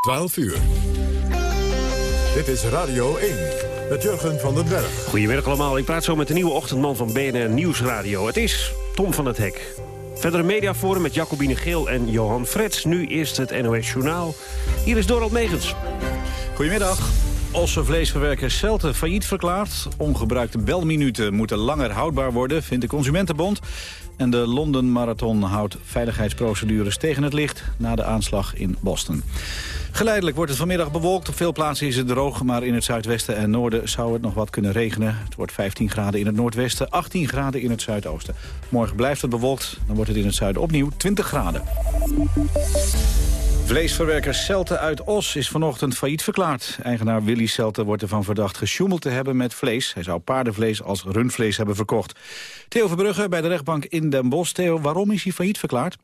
12 uur. Dit is Radio 1 met Jurgen van den Berg. Goedemiddag allemaal. Ik praat zo met de nieuwe ochtendman van BNR Nieuwsradio. Het is Tom van het Hek. Verder een mediaforum met Jacobine Geel en Johan Frets. Nu eerst het NOS Journaal. Hier is Dorald Megens. Goedemiddag. Osse vleesverwerker Celte failliet verklaard. Ongebruikte belminuten moeten langer houdbaar worden, vindt de Consumentenbond. En de London Marathon houdt veiligheidsprocedures tegen het licht... na de aanslag in Boston. Geleidelijk wordt het vanmiddag bewolkt. Op veel plaatsen is het droog, maar in het zuidwesten en noorden zou het nog wat kunnen regenen. Het wordt 15 graden in het noordwesten, 18 graden in het zuidoosten. Morgen blijft het bewolkt, dan wordt het in het zuiden opnieuw 20 graden. Vleesverwerker Celte uit Os is vanochtend failliet verklaard. Eigenaar Willy Celte wordt ervan verdacht gesjoemeld te hebben met vlees. Hij zou paardenvlees als rundvlees hebben verkocht. Theo Verbrugge bij de rechtbank in Den Bosch. Theo, waarom is hij failliet verklaard?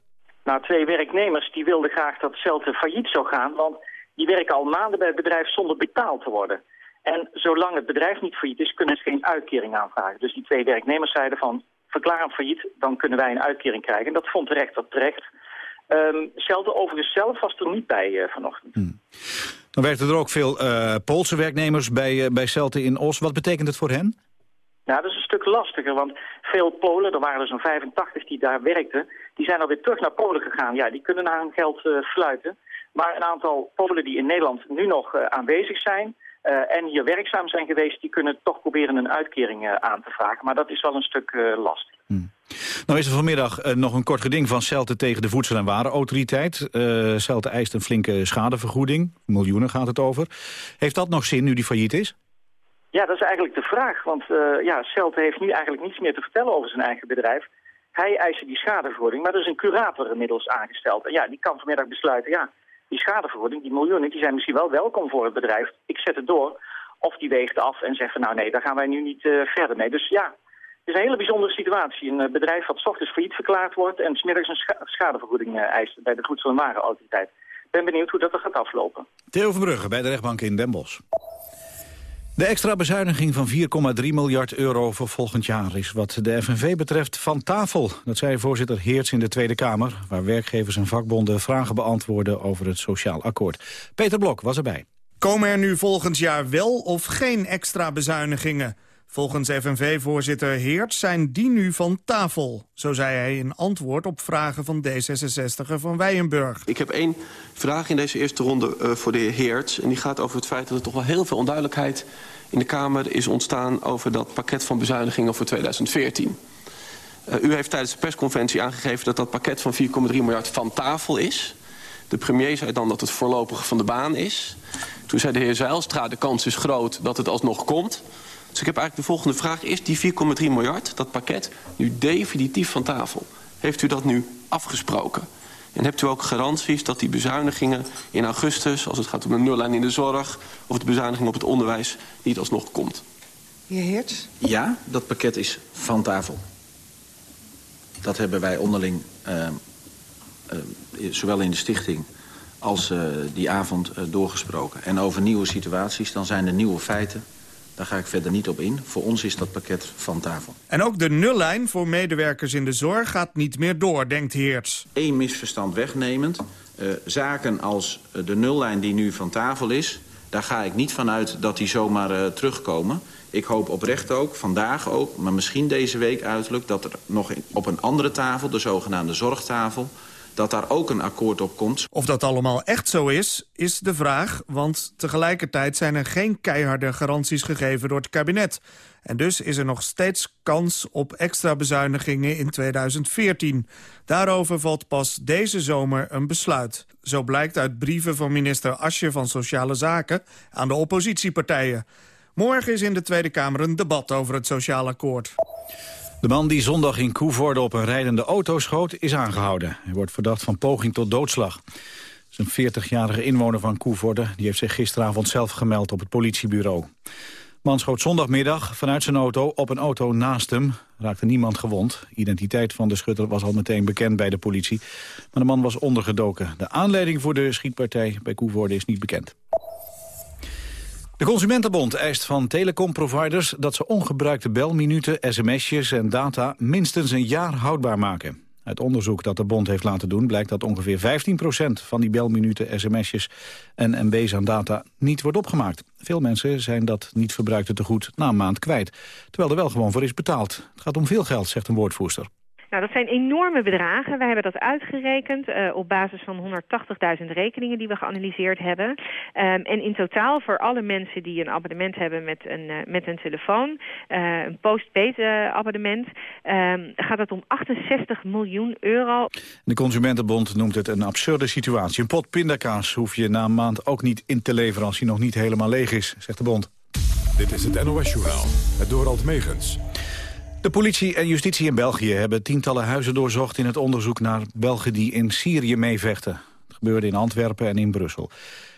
Nou, twee werknemers die wilden graag dat Celte failliet zou gaan... want die werken al maanden bij het bedrijf zonder betaald te worden. En zolang het bedrijf niet failliet is, kunnen ze geen uitkering aanvragen. Dus die twee werknemers zeiden van, verklaar hem failliet, dan kunnen wij een uitkering krijgen. En dat vond de rechter terecht. Um, Celte overigens zelf was er niet bij uh, vanochtend. Hmm. Dan werkten er ook veel uh, Poolse werknemers bij, uh, bij Celte in Os. Wat betekent het voor hen? Nou, dat is een stuk lastiger, want veel Polen, er waren er zo'n 85 die daar werkten... die zijn alweer terug naar Polen gegaan. Ja, die kunnen naar hun geld sluiten. Maar een aantal Polen die in Nederland nu nog aanwezig zijn... en hier werkzaam zijn geweest, die kunnen toch proberen een uitkering aan te vragen. Maar dat is wel een stuk lastig. Hmm. Nou is er vanmiddag nog een kort geding van Celte tegen de Voedsel- en Warenautoriteit. Uh, Celte eist een flinke schadevergoeding. Miljoenen gaat het over. Heeft dat nog zin nu die failliet is? Ja, dat is eigenlijk de vraag. Want ja, Celte heeft nu eigenlijk niets meer te vertellen over zijn eigen bedrijf. Hij eist die schadevergoeding, maar er is een curator inmiddels aangesteld. En ja, die kan vanmiddag besluiten, ja, die schadevergoeding, die miljoenen, die zijn misschien wel welkom voor het bedrijf. Ik zet het door. Of die weegt af en zegt van nou nee, daar gaan wij nu niet verder mee. Dus ja, het is een hele bijzondere situatie. Een eh, bedrijf wat s ochtends failliet verklaard wordt... en smiddags een schadevergoeding eh, eist bij de Voedsel- en Warenautoriteit. Ik ben benieuwd hoe dat er gaat aflopen. Theo Verbrugge bij de rechtbank in Den Bosch. De extra bezuiniging van 4,3 miljard euro voor volgend jaar is wat de FNV betreft van tafel. Dat zei voorzitter Heerts in de Tweede Kamer, waar werkgevers en vakbonden vragen beantwoorden over het sociaal akkoord. Peter Blok was erbij. Komen er nu volgend jaar wel of geen extra bezuinigingen? Volgens FNV-voorzitter Heert zijn die nu van tafel. Zo zei hij in antwoord op vragen van D66er van Weyenburg. Ik heb één vraag in deze eerste ronde uh, voor de heer Heert. En die gaat over het feit dat er toch wel heel veel onduidelijkheid in de Kamer is ontstaan... over dat pakket van bezuinigingen voor 2014. Uh, u heeft tijdens de persconferentie aangegeven dat dat pakket van 4,3 miljard van tafel is. De premier zei dan dat het voorlopig van de baan is. Toen zei de heer Zijlstra, de kans is groot dat het alsnog komt... Dus ik heb eigenlijk de volgende vraag. Is die 4,3 miljard, dat pakket, nu definitief van tafel? Heeft u dat nu afgesproken? En hebt u ook garanties dat die bezuinigingen in augustus... als het gaat om de nullijn in de zorg of de bezuiniging op het onderwijs... niet alsnog komt? Heer? Ja, dat pakket is van tafel. Dat hebben wij onderling, uh, uh, zowel in de stichting als uh, die avond doorgesproken. En over nieuwe situaties, dan zijn er nieuwe feiten... Daar ga ik verder niet op in. Voor ons is dat pakket van tafel. En ook de nullijn voor medewerkers in de zorg gaat niet meer door, denkt Heerts. Eén misverstand wegnemend. Uh, zaken als de nullijn die nu van tafel is... daar ga ik niet vanuit dat die zomaar uh, terugkomen. Ik hoop oprecht ook, vandaag ook, maar misschien deze week uiterlijk... dat er nog op een andere tafel, de zogenaamde zorgtafel dat daar ook een akkoord op komt. Of dat allemaal echt zo is, is de vraag. Want tegelijkertijd zijn er geen keiharde garanties gegeven door het kabinet. En dus is er nog steeds kans op extra bezuinigingen in 2014. Daarover valt pas deze zomer een besluit. Zo blijkt uit brieven van minister Asje van Sociale Zaken aan de oppositiepartijen. Morgen is in de Tweede Kamer een debat over het sociaal akkoord. De man die zondag in Koevoorde op een rijdende auto schoot is aangehouden. Hij wordt verdacht van poging tot doodslag. Zijn 40-jarige inwoner van Koevoorde die heeft zich gisteravond zelf gemeld op het politiebureau. De man schoot zondagmiddag vanuit zijn auto op een auto naast hem. Raakte niemand gewond. Identiteit van de schutter was al meteen bekend bij de politie. Maar de man was ondergedoken. De aanleiding voor de schietpartij bij Koevoorde is niet bekend. De Consumentenbond eist van telecomproviders dat ze ongebruikte belminuten, sms'jes en data minstens een jaar houdbaar maken. Uit onderzoek dat de bond heeft laten doen blijkt dat ongeveer 15% van die belminuten, sms'jes en mb's aan data niet wordt opgemaakt. Veel mensen zijn dat niet verbruikte tegoed na een maand kwijt, terwijl er wel gewoon voor is betaald. Het gaat om veel geld, zegt een woordvoerster. Nou, dat zijn enorme bedragen. Wij hebben dat uitgerekend uh, op basis van 180.000 rekeningen die we geanalyseerd hebben. Um, en in totaal voor alle mensen die een abonnement hebben met een, uh, met een telefoon, uh, een postpaid abonnement, um, gaat het om 68 miljoen euro. De Consumentenbond noemt het een absurde situatie. Een pot pindakaas hoef je na een maand ook niet in te leveren als hij nog niet helemaal leeg is, zegt de bond. Dit is het NOS Journaal, het Dorald Megens. De politie en justitie in België hebben tientallen huizen doorzocht... in het onderzoek naar Belgen die in Syrië meevechten. Het gebeurde in Antwerpen en in Brussel.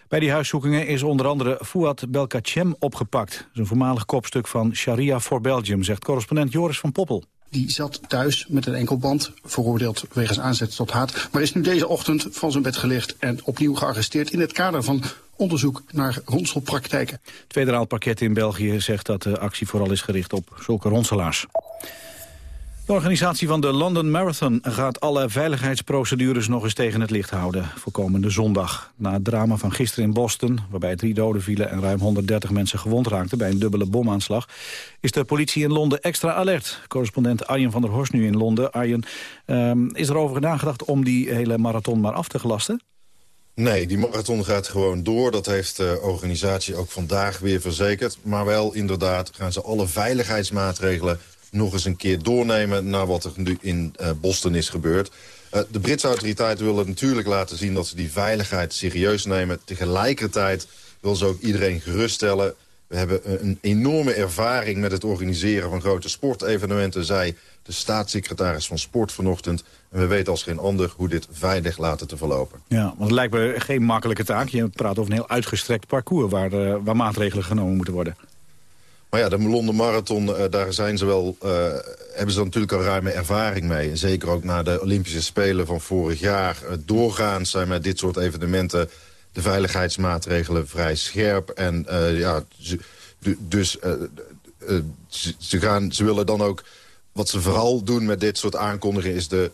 Bij die huiszoekingen is onder andere Fouad Belkacem opgepakt. een voormalig kopstuk van Sharia for Belgium, zegt correspondent Joris van Poppel. Die zat thuis met een enkelband, veroordeeld wegens aanzet tot haat... maar is nu deze ochtend van zijn bed gelicht en opnieuw gearresteerd... in het kader van onderzoek naar ronselpraktijken. Het federaal pakket in België zegt dat de actie vooral is gericht op zulke ronselaars. De organisatie van de London Marathon gaat alle veiligheidsprocedures nog eens tegen het licht houden voor komende zondag. Na het drama van gisteren in Boston, waarbij drie doden vielen en ruim 130 mensen gewond raakten bij een dubbele bomaanslag, is de politie in Londen extra alert. Correspondent Arjen van der Horst nu in Londen. Arjen, um, is er over nagedacht om die hele marathon maar af te gelasten? Nee, die marathon gaat gewoon door. Dat heeft de organisatie ook vandaag weer verzekerd. Maar wel inderdaad gaan ze alle veiligheidsmaatregelen nog eens een keer doornemen... naar wat er nu in uh, Boston is gebeurd. Uh, de Britse autoriteiten willen natuurlijk laten zien dat ze die veiligheid serieus nemen. Tegelijkertijd wil ze ook iedereen geruststellen. We hebben een enorme ervaring met het organiseren van grote sportevenementen... zei de staatssecretaris van Sport vanochtend. En we weten als geen ander hoe dit veilig laten te verlopen. Ja, want het lijkt me geen makkelijke taak. Je praat over een heel uitgestrekt parcours waar, waar maatregelen genomen moeten worden. Maar ja, de Londen Marathon, uh, daar zijn ze wel, uh, hebben ze natuurlijk al ruime ervaring mee. Zeker ook na de Olympische Spelen van vorig jaar. Uh, doorgaans zijn met dit soort evenementen de veiligheidsmaatregelen vrij scherp. En ja, ze, dus ze, gaan, ze willen dan ook... Wat ze vooral doen met dit soort aankondigingen is de...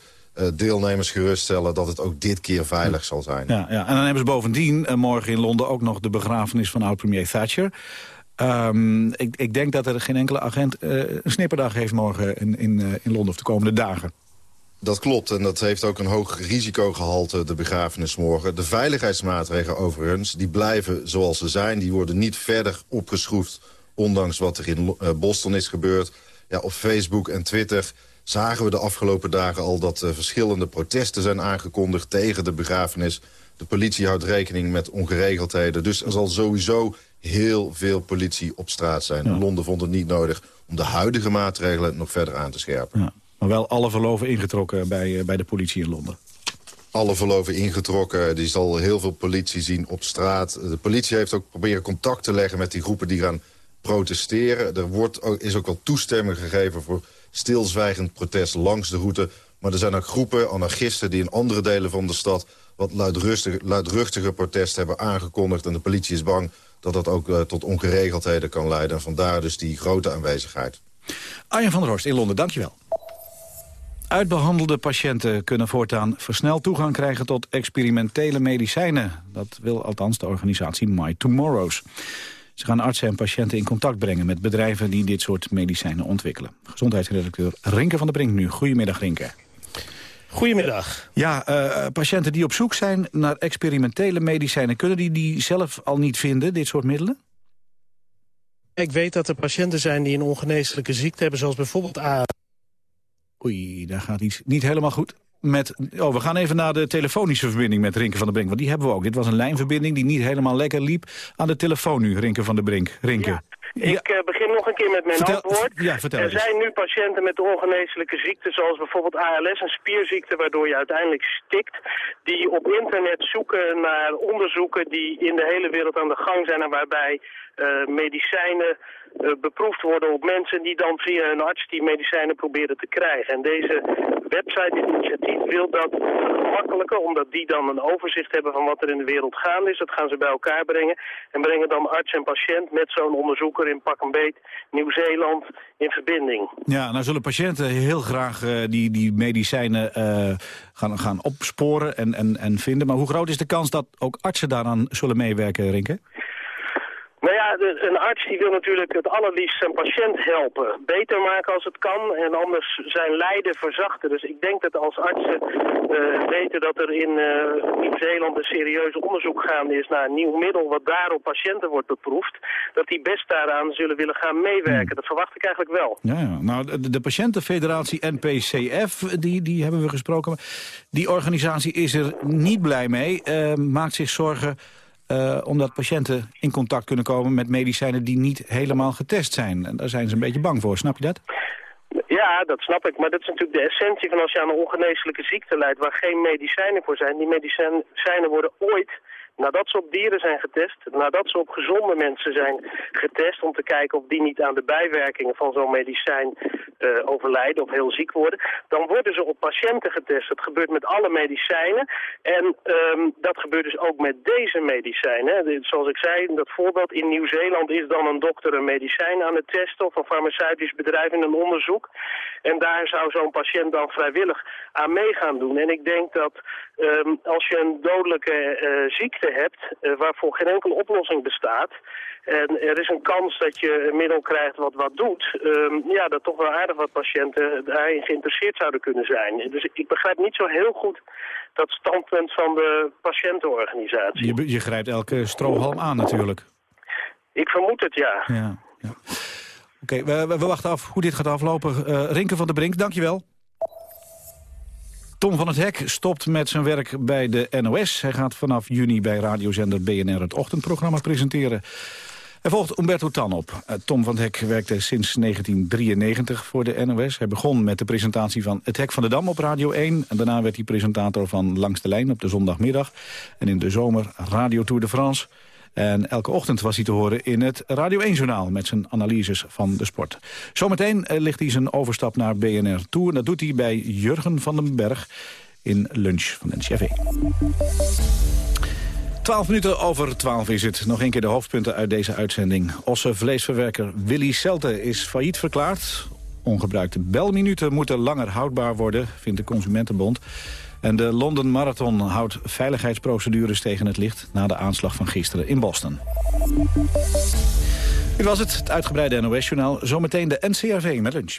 deelnemers geruststellen dat het ook dit keer veilig zal zijn. Ja, ja. En dan hebben ze bovendien morgen in Londen ook nog de begrafenis van oud-premier Thatcher. Um, ik, ik, denk dat er geen enkele agent uh, een snipperdag heeft morgen in, in, uh, in Londen of de komende dagen. Dat klopt en dat heeft ook een hoog risicogehalte, de begrafenis morgen. De veiligheidsmaatregelen overigens, die blijven zoals ze zijn. Die worden niet verder opgeschroefd, ondanks wat er in uh, Boston is gebeurd. Ja, op Facebook en Twitter zagen we de afgelopen dagen al... dat verschillende protesten zijn aangekondigd tegen de begrafenis. De politie houdt rekening met ongeregeldheden. Dus er zal sowieso heel veel politie op straat zijn. Ja. Londen vond het niet nodig om de huidige maatregelen nog verder aan te scherpen. Ja. Maar wel alle verloven ingetrokken bij, eh, bij de politie in Londen. Alle verloven ingetrokken. Die zal heel veel politie zien op straat. De politie heeft ook proberen contact te leggen met die groepen die gaan protesteren. Er wordt ook, is ook wel toestemming gegeven voor stilzwijgend protest langs de route. Maar er zijn ook groepen anarchisten die in andere delen van de stad... wat luidruchtige, luidruchtige protest hebben aangekondigd. En de politie is bang dat dat ook uh, tot ongeregeldheden kan leiden. En vandaar dus die grote aanwezigheid. Arjen van der Horst in Londen, dankjewel. Uitbehandelde patiënten kunnen voortaan versneld toegang krijgen tot experimentele medicijnen. Dat wil althans de organisatie My Tomorrows. Ze gaan artsen en patiënten in contact brengen met bedrijven die dit soort medicijnen ontwikkelen. Gezondheidsredacteur Rinke van der Brink nu. Goedemiddag Rinke. Goedemiddag. Ja, uh, patiënten die op zoek zijn naar experimentele medicijnen... kunnen die die zelf al niet vinden, dit soort middelen? Ik weet dat er patiënten zijn die een ongeneeslijke ziekte hebben... zoals bijvoorbeeld A. Oei, daar gaat iets niet helemaal goed. Met, oh, we gaan even naar de telefonische verbinding met Rinke van der Brink. Want die hebben we ook. Dit was een lijnverbinding die niet helemaal lekker liep. Aan de telefoon nu, Rinke van der Brink. Rinke. Ja. Ik uh, begin nog een keer met mijn vertel, antwoord. Ja, er zijn nu patiënten met ongeneeslijke ziekten, zoals bijvoorbeeld ALS, een spierziekte waardoor je uiteindelijk stikt, die op internet zoeken naar onderzoeken die in de hele wereld aan de gang zijn en waarbij uh, medicijnen uh, beproefd worden op mensen die dan via een arts die medicijnen proberen te krijgen. En deze website-initiatief wil dat gemakkelijker, omdat die dan een overzicht hebben van wat er in de wereld gaande is. Dat gaan ze bij elkaar brengen en brengen dan arts en patiënt met zo'n onderzoeker in pak beet Nieuw-Zeeland in verbinding. Ja, nou zullen patiënten heel graag uh, die, die medicijnen uh, gaan, gaan opsporen en, en, en vinden. Maar hoe groot is de kans dat ook artsen daaraan zullen meewerken, Rinke? Nou ja, een arts die wil natuurlijk het allerliefst zijn patiënt helpen. Beter maken als het kan en anders zijn lijden verzachten. Dus ik denk dat als artsen uh, weten dat er in uh, Nieuw-Zeeland een serieus onderzoek gaande is naar een nieuw middel wat daar op patiënten wordt beproefd, dat die best daaraan zullen willen gaan meewerken. Hmm. Dat verwacht ik eigenlijk wel. Ja, ja. nou de, de patiëntenfederatie NPCF, die, die hebben we gesproken. Die organisatie is er niet blij mee, uh, maakt zich zorgen uh, omdat patiënten in contact kunnen komen met medicijnen die niet helemaal getest zijn. En daar zijn ze een beetje bang voor, snap je dat? Ja, dat snap ik. Maar dat is natuurlijk de essentie van als je aan een ongeneeslijke ziekte leidt... waar geen medicijnen voor zijn. Die medicijnen worden ooit Nadat ze op dieren zijn getest, nadat ze op gezonde mensen zijn getest... om te kijken of die niet aan de bijwerkingen van zo'n medicijn uh, overlijden of heel ziek worden... dan worden ze op patiënten getest. Dat gebeurt met alle medicijnen. En um, dat gebeurt dus ook met deze medicijnen. Zoals ik zei, dat voorbeeld in Nieuw-Zeeland is dan een dokter een medicijn aan het testen... of een farmaceutisch bedrijf in een onderzoek. En daar zou zo'n patiënt dan vrijwillig aan mee gaan doen. En ik denk dat um, als je een dodelijke uh, ziekte hebt uh, waarvoor geen enkele oplossing bestaat... en er is een kans dat je een middel krijgt wat wat doet... Um, ja, dat toch wel aardig wat patiënten daarin geïnteresseerd zouden kunnen zijn. Dus ik begrijp niet zo heel goed dat standpunt van de patiëntenorganisatie. Je, je grijpt elke strohalm aan natuurlijk. Ik vermoed het, ja. ja, ja. Oké, okay, we, we, wachten af hoe dit gaat aflopen. Uh, Rinke van der Brink, dankjewel. Tom van het Hek stopt met zijn werk bij de NOS. Hij gaat vanaf juni bij radiozender BNR het ochtendprogramma presenteren. Hij volgt Umberto Tan op. Eh, Tom van het Hek werkte sinds 1993 voor de NOS. Hij begon met de presentatie van Het Hek van de Dam op Radio 1. En daarna werd hij presentator van Langs de Lijn op de zondagmiddag. En in de zomer Radio Tour de France. En elke ochtend was hij te horen in het Radio 1-journaal... met zijn analyses van de sport. Zometeen eh, ligt hij zijn overstap naar BNR toe. En dat doet hij bij Jurgen van den Berg in Lunch van NCRV. 12 minuten over 12 is het. Nog een keer de hoofdpunten uit deze uitzending. Osse vleesverwerker Willy Celte is failliet verklaard. Ongebruikte belminuten moeten langer houdbaar worden, vindt de Consumentenbond. En de London Marathon houdt veiligheidsprocedures tegen het licht... na de aanslag van gisteren in Boston. Dit was het, het uitgebreide NOS-journaal. Zometeen de NCRV met lunch.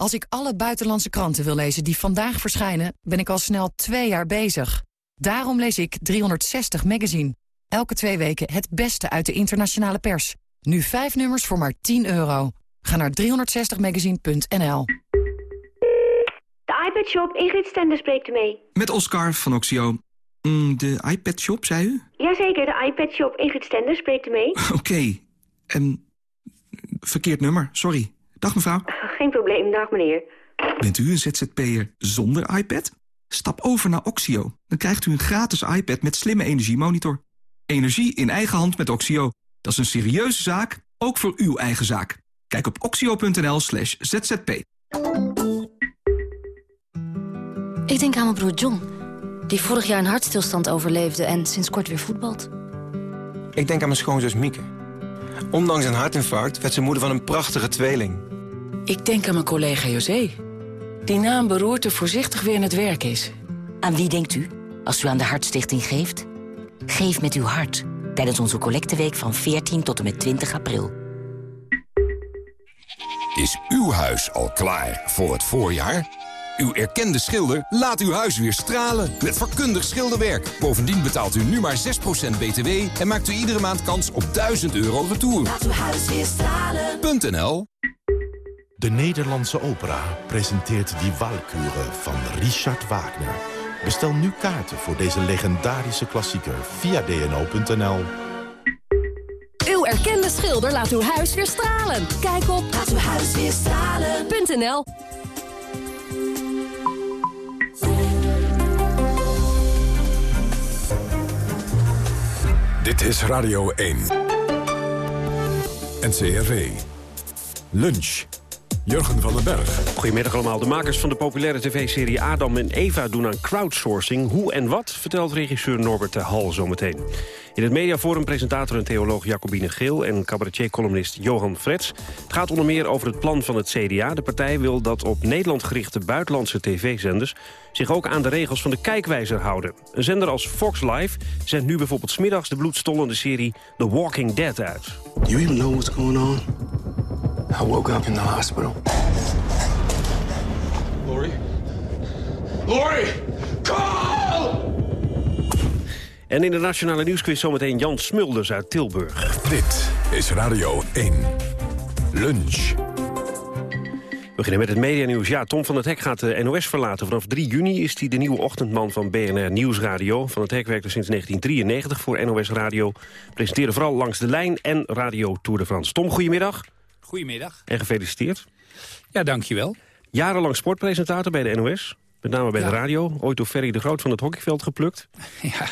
Als ik alle buitenlandse kranten wil lezen die vandaag verschijnen... ben ik al snel twee jaar bezig. Daarom lees ik 360 Magazine. Elke twee weken het beste uit de internationale pers. Nu vijf nummers voor maar 10 euro. Ga naar 360magazine.nl De iPad Shop, Ingrid Stender spreekt u mee. Met Oscar van Oxio. Mm, de iPad Shop, zei u? Jazeker, de iPad Shop, Ingrid Stender spreekt u mee. Oké. Okay. En... Verkeerd nummer, sorry. Dag mevrouw. Geen probleem, dag meneer. Bent u een ZZP'er zonder iPad? Stap over naar Oxio. Dan krijgt u een gratis iPad met slimme energiemonitor. Energie in eigen hand met Oxio. Dat is een serieuze zaak, ook voor uw eigen zaak. Kijk op oxio.nl slash zzp. Ik denk aan mijn broer John, die vorig jaar een hartstilstand overleefde... en sinds kort weer voetbalt. Ik denk aan mijn schoonzus Mieke. Ondanks een hartinfarct werd ze moeder van een prachtige tweeling... Ik denk aan mijn collega José. Die na een beroerte voorzichtig weer in het werk is. Aan wie denkt u als u aan de Hartstichting geeft? Geef met uw hart tijdens onze collecteweek van 14 tot en met 20 april. Is uw huis al klaar voor het voorjaar? Uw erkende schilder laat uw huis weer stralen met vakkundig schilderwerk. Bovendien betaalt u nu maar 6% btw en maakt u iedere maand kans op 1000 euro retour. Laat uw huis weer stralen. De Nederlandse opera presenteert Die Walküre van Richard Wagner. Bestel nu kaarten voor deze legendarische klassieker via dno.nl. Uw erkende schilder laat uw huis weer stralen. Kijk op laatuwhuisweerstralen.nl Dit is Radio 1. NCRV. Lunch. Jurgen van den Berg. Goedemiddag allemaal. De makers van de populaire tv-serie Adam en Eva doen aan crowdsourcing. Hoe en wat, vertelt regisseur Norbert de Hal zometeen. In het mediaforum presentator en theoloog Jacobine Geel... en cabaretier-columnist Johan Frets. Het gaat onder meer over het plan van het CDA. De partij wil dat op Nederland gerichte buitenlandse tv-zenders... zich ook aan de regels van de kijkwijzer houden. Een zender als Fox Live zendt nu bijvoorbeeld smiddags... de bloedstollende serie The Walking Dead uit. Do you even know what's going on? I woke up in the hospital. Lori? Lori! Call! En in de Nationale Nieuwsquiz zometeen Jan Smulders uit Tilburg. Dit is Radio 1. Lunch. We beginnen met het medianieuws. Ja, Tom van het Hek gaat de NOS verlaten. Vanaf 3 juni is hij de nieuwe ochtendman van BNR Nieuwsradio. Van het Hek werkte sinds 1993 voor NOS Radio. Presenteerde vooral langs de lijn en Radio Tour de France. Tom, goedemiddag. Goedemiddag. En gefeliciteerd. Ja, dankjewel. Jarenlang sportpresentator bij de NOS. Met name bij de radio. Ooit door Ferry de Groot van het hockeyveld geplukt. Ja.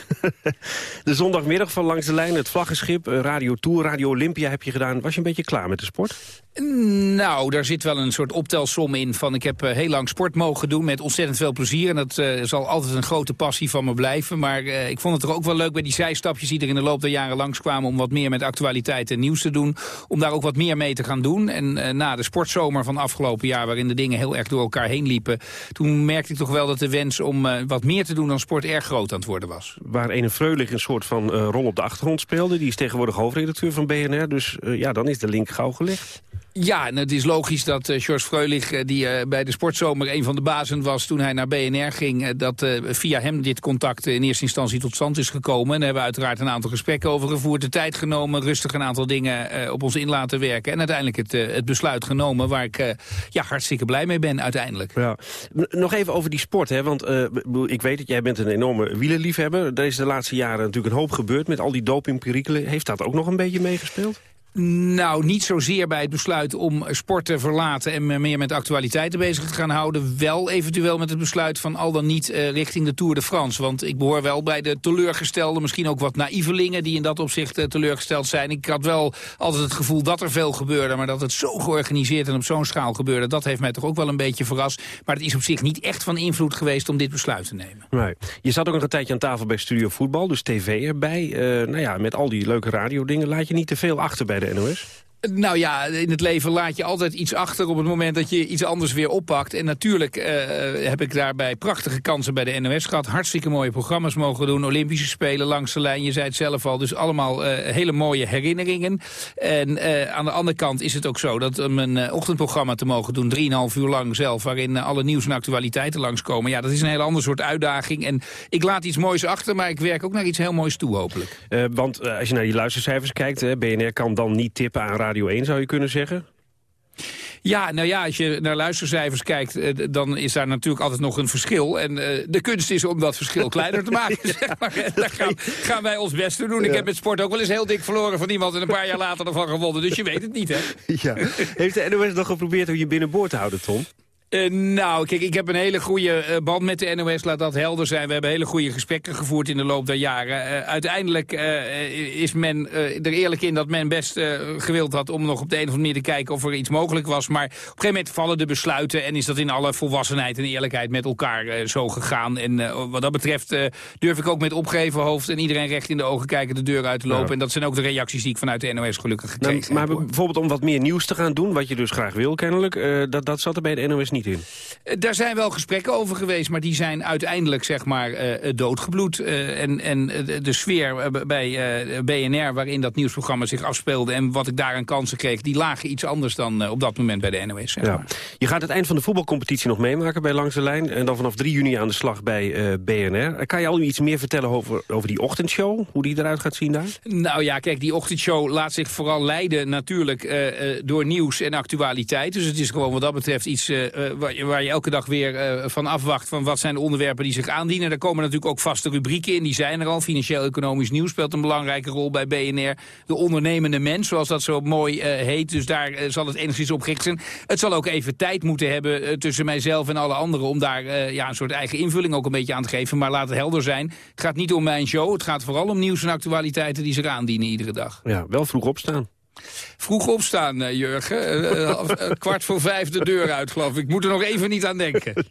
de zondagmiddag van Langs de Lijn, het vlaggenschip, eh, Radio Tour, Radio Olympia heb je gedaan. Was je een beetje klaar met de sport? Nou, daar zit wel een soort optelsom in van ik heb eh, heel lang sport mogen doen met ontzettend veel plezier. En dat uh, zal altijd een grote passie van me blijven. Maar uh, ik vond het er ook wel leuk bij die zijstapjes die er in de loop der jaren langskwamen... om wat meer met actualiteit en nieuws te doen. Om daar ook wat meer mee te gaan doen. En na de sportzomer van afgelopen jaar, waarin de dingen heel erg door elkaar heen liepen... toen merkte ik toch wel dat de wens om wat meer te doen dan sport erg groot aan het worden was. Waar Ene Freulich een soort van rol op de achtergrond speelde. Die is tegenwoordig hoofdredacteur van BNR. Dus ja, dan is de link gauw gelegd. Ja, en het is logisch dat uh, George Freulich, uh, die uh, bij de sportzomer een van de bazen was toen hij naar BNR ging, dat via hem dit contact in eerste instantie tot stand is gekomen. En daar hebben we uiteraard een aantal gesprekken over gevoerd, de tijd genomen, rustig een aantal dingen op ons in laten werken. En uiteindelijk het, het besluit genomen waar ik ja, hartstikke blij mee ben uiteindelijk. Ja. Nog even over die sport, hè? want ik weet dat jij bent een enorme wielerliefhebber. Er is de laatste jaren natuurlijk een hoop gebeurd met al die dopingperikelen. Heeft dat ook nog een beetje meegespeeld? Nou, niet zozeer bij het besluit om sport te verlaten... en meer met actualiteiten bezig te gaan houden. Wel eventueel met het besluit van al dan niet uh, richting de Tour de France. Want ik behoor wel bij de teleurgestelde, misschien ook wat naïvelingen... die in dat opzicht uh, teleurgesteld zijn. Ik had wel altijd het gevoel dat er veel gebeurde... maar dat het zo georganiseerd en op zo'n schaal gebeurde... dat heeft mij toch ook wel een beetje verrast. Maar het is op zich niet echt van invloed geweest om dit besluit te nemen. Nee. Je zat ook nog een tijdje aan tafel bij Studio Voetbal, dus tv erbij. Uh, nou ja, met al die leuke radiodingen laat je niet te veel achter bij de NOS? Nou ja, in het leven laat je altijd iets achter op het moment dat je iets anders weer oppakt. En natuurlijk uh, heb ik daarbij prachtige kansen bij de NOS gehad. Hartstikke mooie programma's mogen doen. Olympische Spelen langs de lijn, je zei het zelf al. Dus allemaal uh, hele mooie herinneringen. En aan de andere kant is het ook zo dat om een ochtendprogramma te mogen doen... drieënhalf uur lang zelf, waarin alle nieuws en actualiteiten langskomen. Ja, dat is een hele ander soort uitdaging. En ik laat iets moois achter, maar ik werk ook naar iets heel moois toe, hopelijk. want als je naar die luistercijfers kijkt, BNR kan dan niet tippen aan Radio 1 zou je kunnen zeggen? Ja, nou ja, als je naar luistercijfers kijkt, eh, dan is daar natuurlijk altijd nog een verschil. En uh, de kunst is om dat verschil kleiner te maken, zeg maar. En daar gaan, gaan, wij ons best doen. Ik heb met sport ook wel eens heel dik verloren van iemand... en een paar jaar later ervan gewonnen, dus je weet het niet, hè? Ja. Heeft de NOS nog geprobeerd om je binnenboord te houden, Tom? Uh, nou, kijk, ik heb een hele goede uh, band met de NOS, laat dat helder zijn. We hebben hele goede gesprekken gevoerd in de loop der jaren. Uh, uiteindelijk is men er eerlijk in dat men best gewild had... om nog op de een of andere manier te kijken of er iets mogelijk was. Maar op een gegeven moment vallen de besluiten... en is dat in alle volwassenheid en eerlijkheid met elkaar zo gegaan. En wat dat betreft durf ik ook met opgeven hoofd... en iedereen recht in de ogen kijken de deur uit te lopen. Ja. En dat zijn ook de reacties die ik vanuit de NOS gelukkig gekregen nou, heb. Maar bijvoorbeeld om wat meer nieuws te gaan doen, wat je dus graag wil kennelijk... dat, dat zat er bij de NOS niet niet in. Eh, Daar zijn wel gesprekken over geweest, maar die zijn uiteindelijk zeg maar eh, doodgebloed. Eh, en en eh, de, sfeer bij BNR, waarin dat nieuwsprogramma zich afspeelde... en wat ik daar aan kansen kreeg, die lagen iets anders dan op dat moment bij de NOS. Zeg Ja. maar. Je gaat het eind van de voetbalcompetitie nog meemaken bij Langs de Lijn. En dan vanaf 3 juni aan de slag bij BNR. Kan je al iets meer vertellen over, over die ochtendshow? Hoe die eruit gaat zien daar? Nou ja, kijk, die ochtendshow laat zich vooral leiden natuurlijk door nieuws en actualiteit. Dus het is gewoon wat dat betreft iets waar, je, waar je elke dag weer eh, van afwacht... van wat zijn de onderwerpen die zich aandienen. Er komen natuurlijk ook vaste rubrieken in, die zijn er al. Financieel-economisch nieuws speelt een belangrijke rol bij BNR. De ondernemende mens, zoals dat zo mooi eh, heet. Dus daar eh, zal het enigszins op gericht zijn. Het zal ook even tijd moeten hebben eh, tussen mijzelf en alle anderen... om daar eh, ja, een soort eigen invulling ook een beetje aan te geven. Maar laat het helder zijn, het gaat niet om mijn show. Het gaat vooral om nieuws en actualiteiten die zich aandienen iedere dag. Ja, wel vroeg opstaan. Vroeg opstaan, eh, Jurgen. Eh, eh, kwart voor vijf de deur uit, geloof ik. Ik moet er nog even niet aan denken.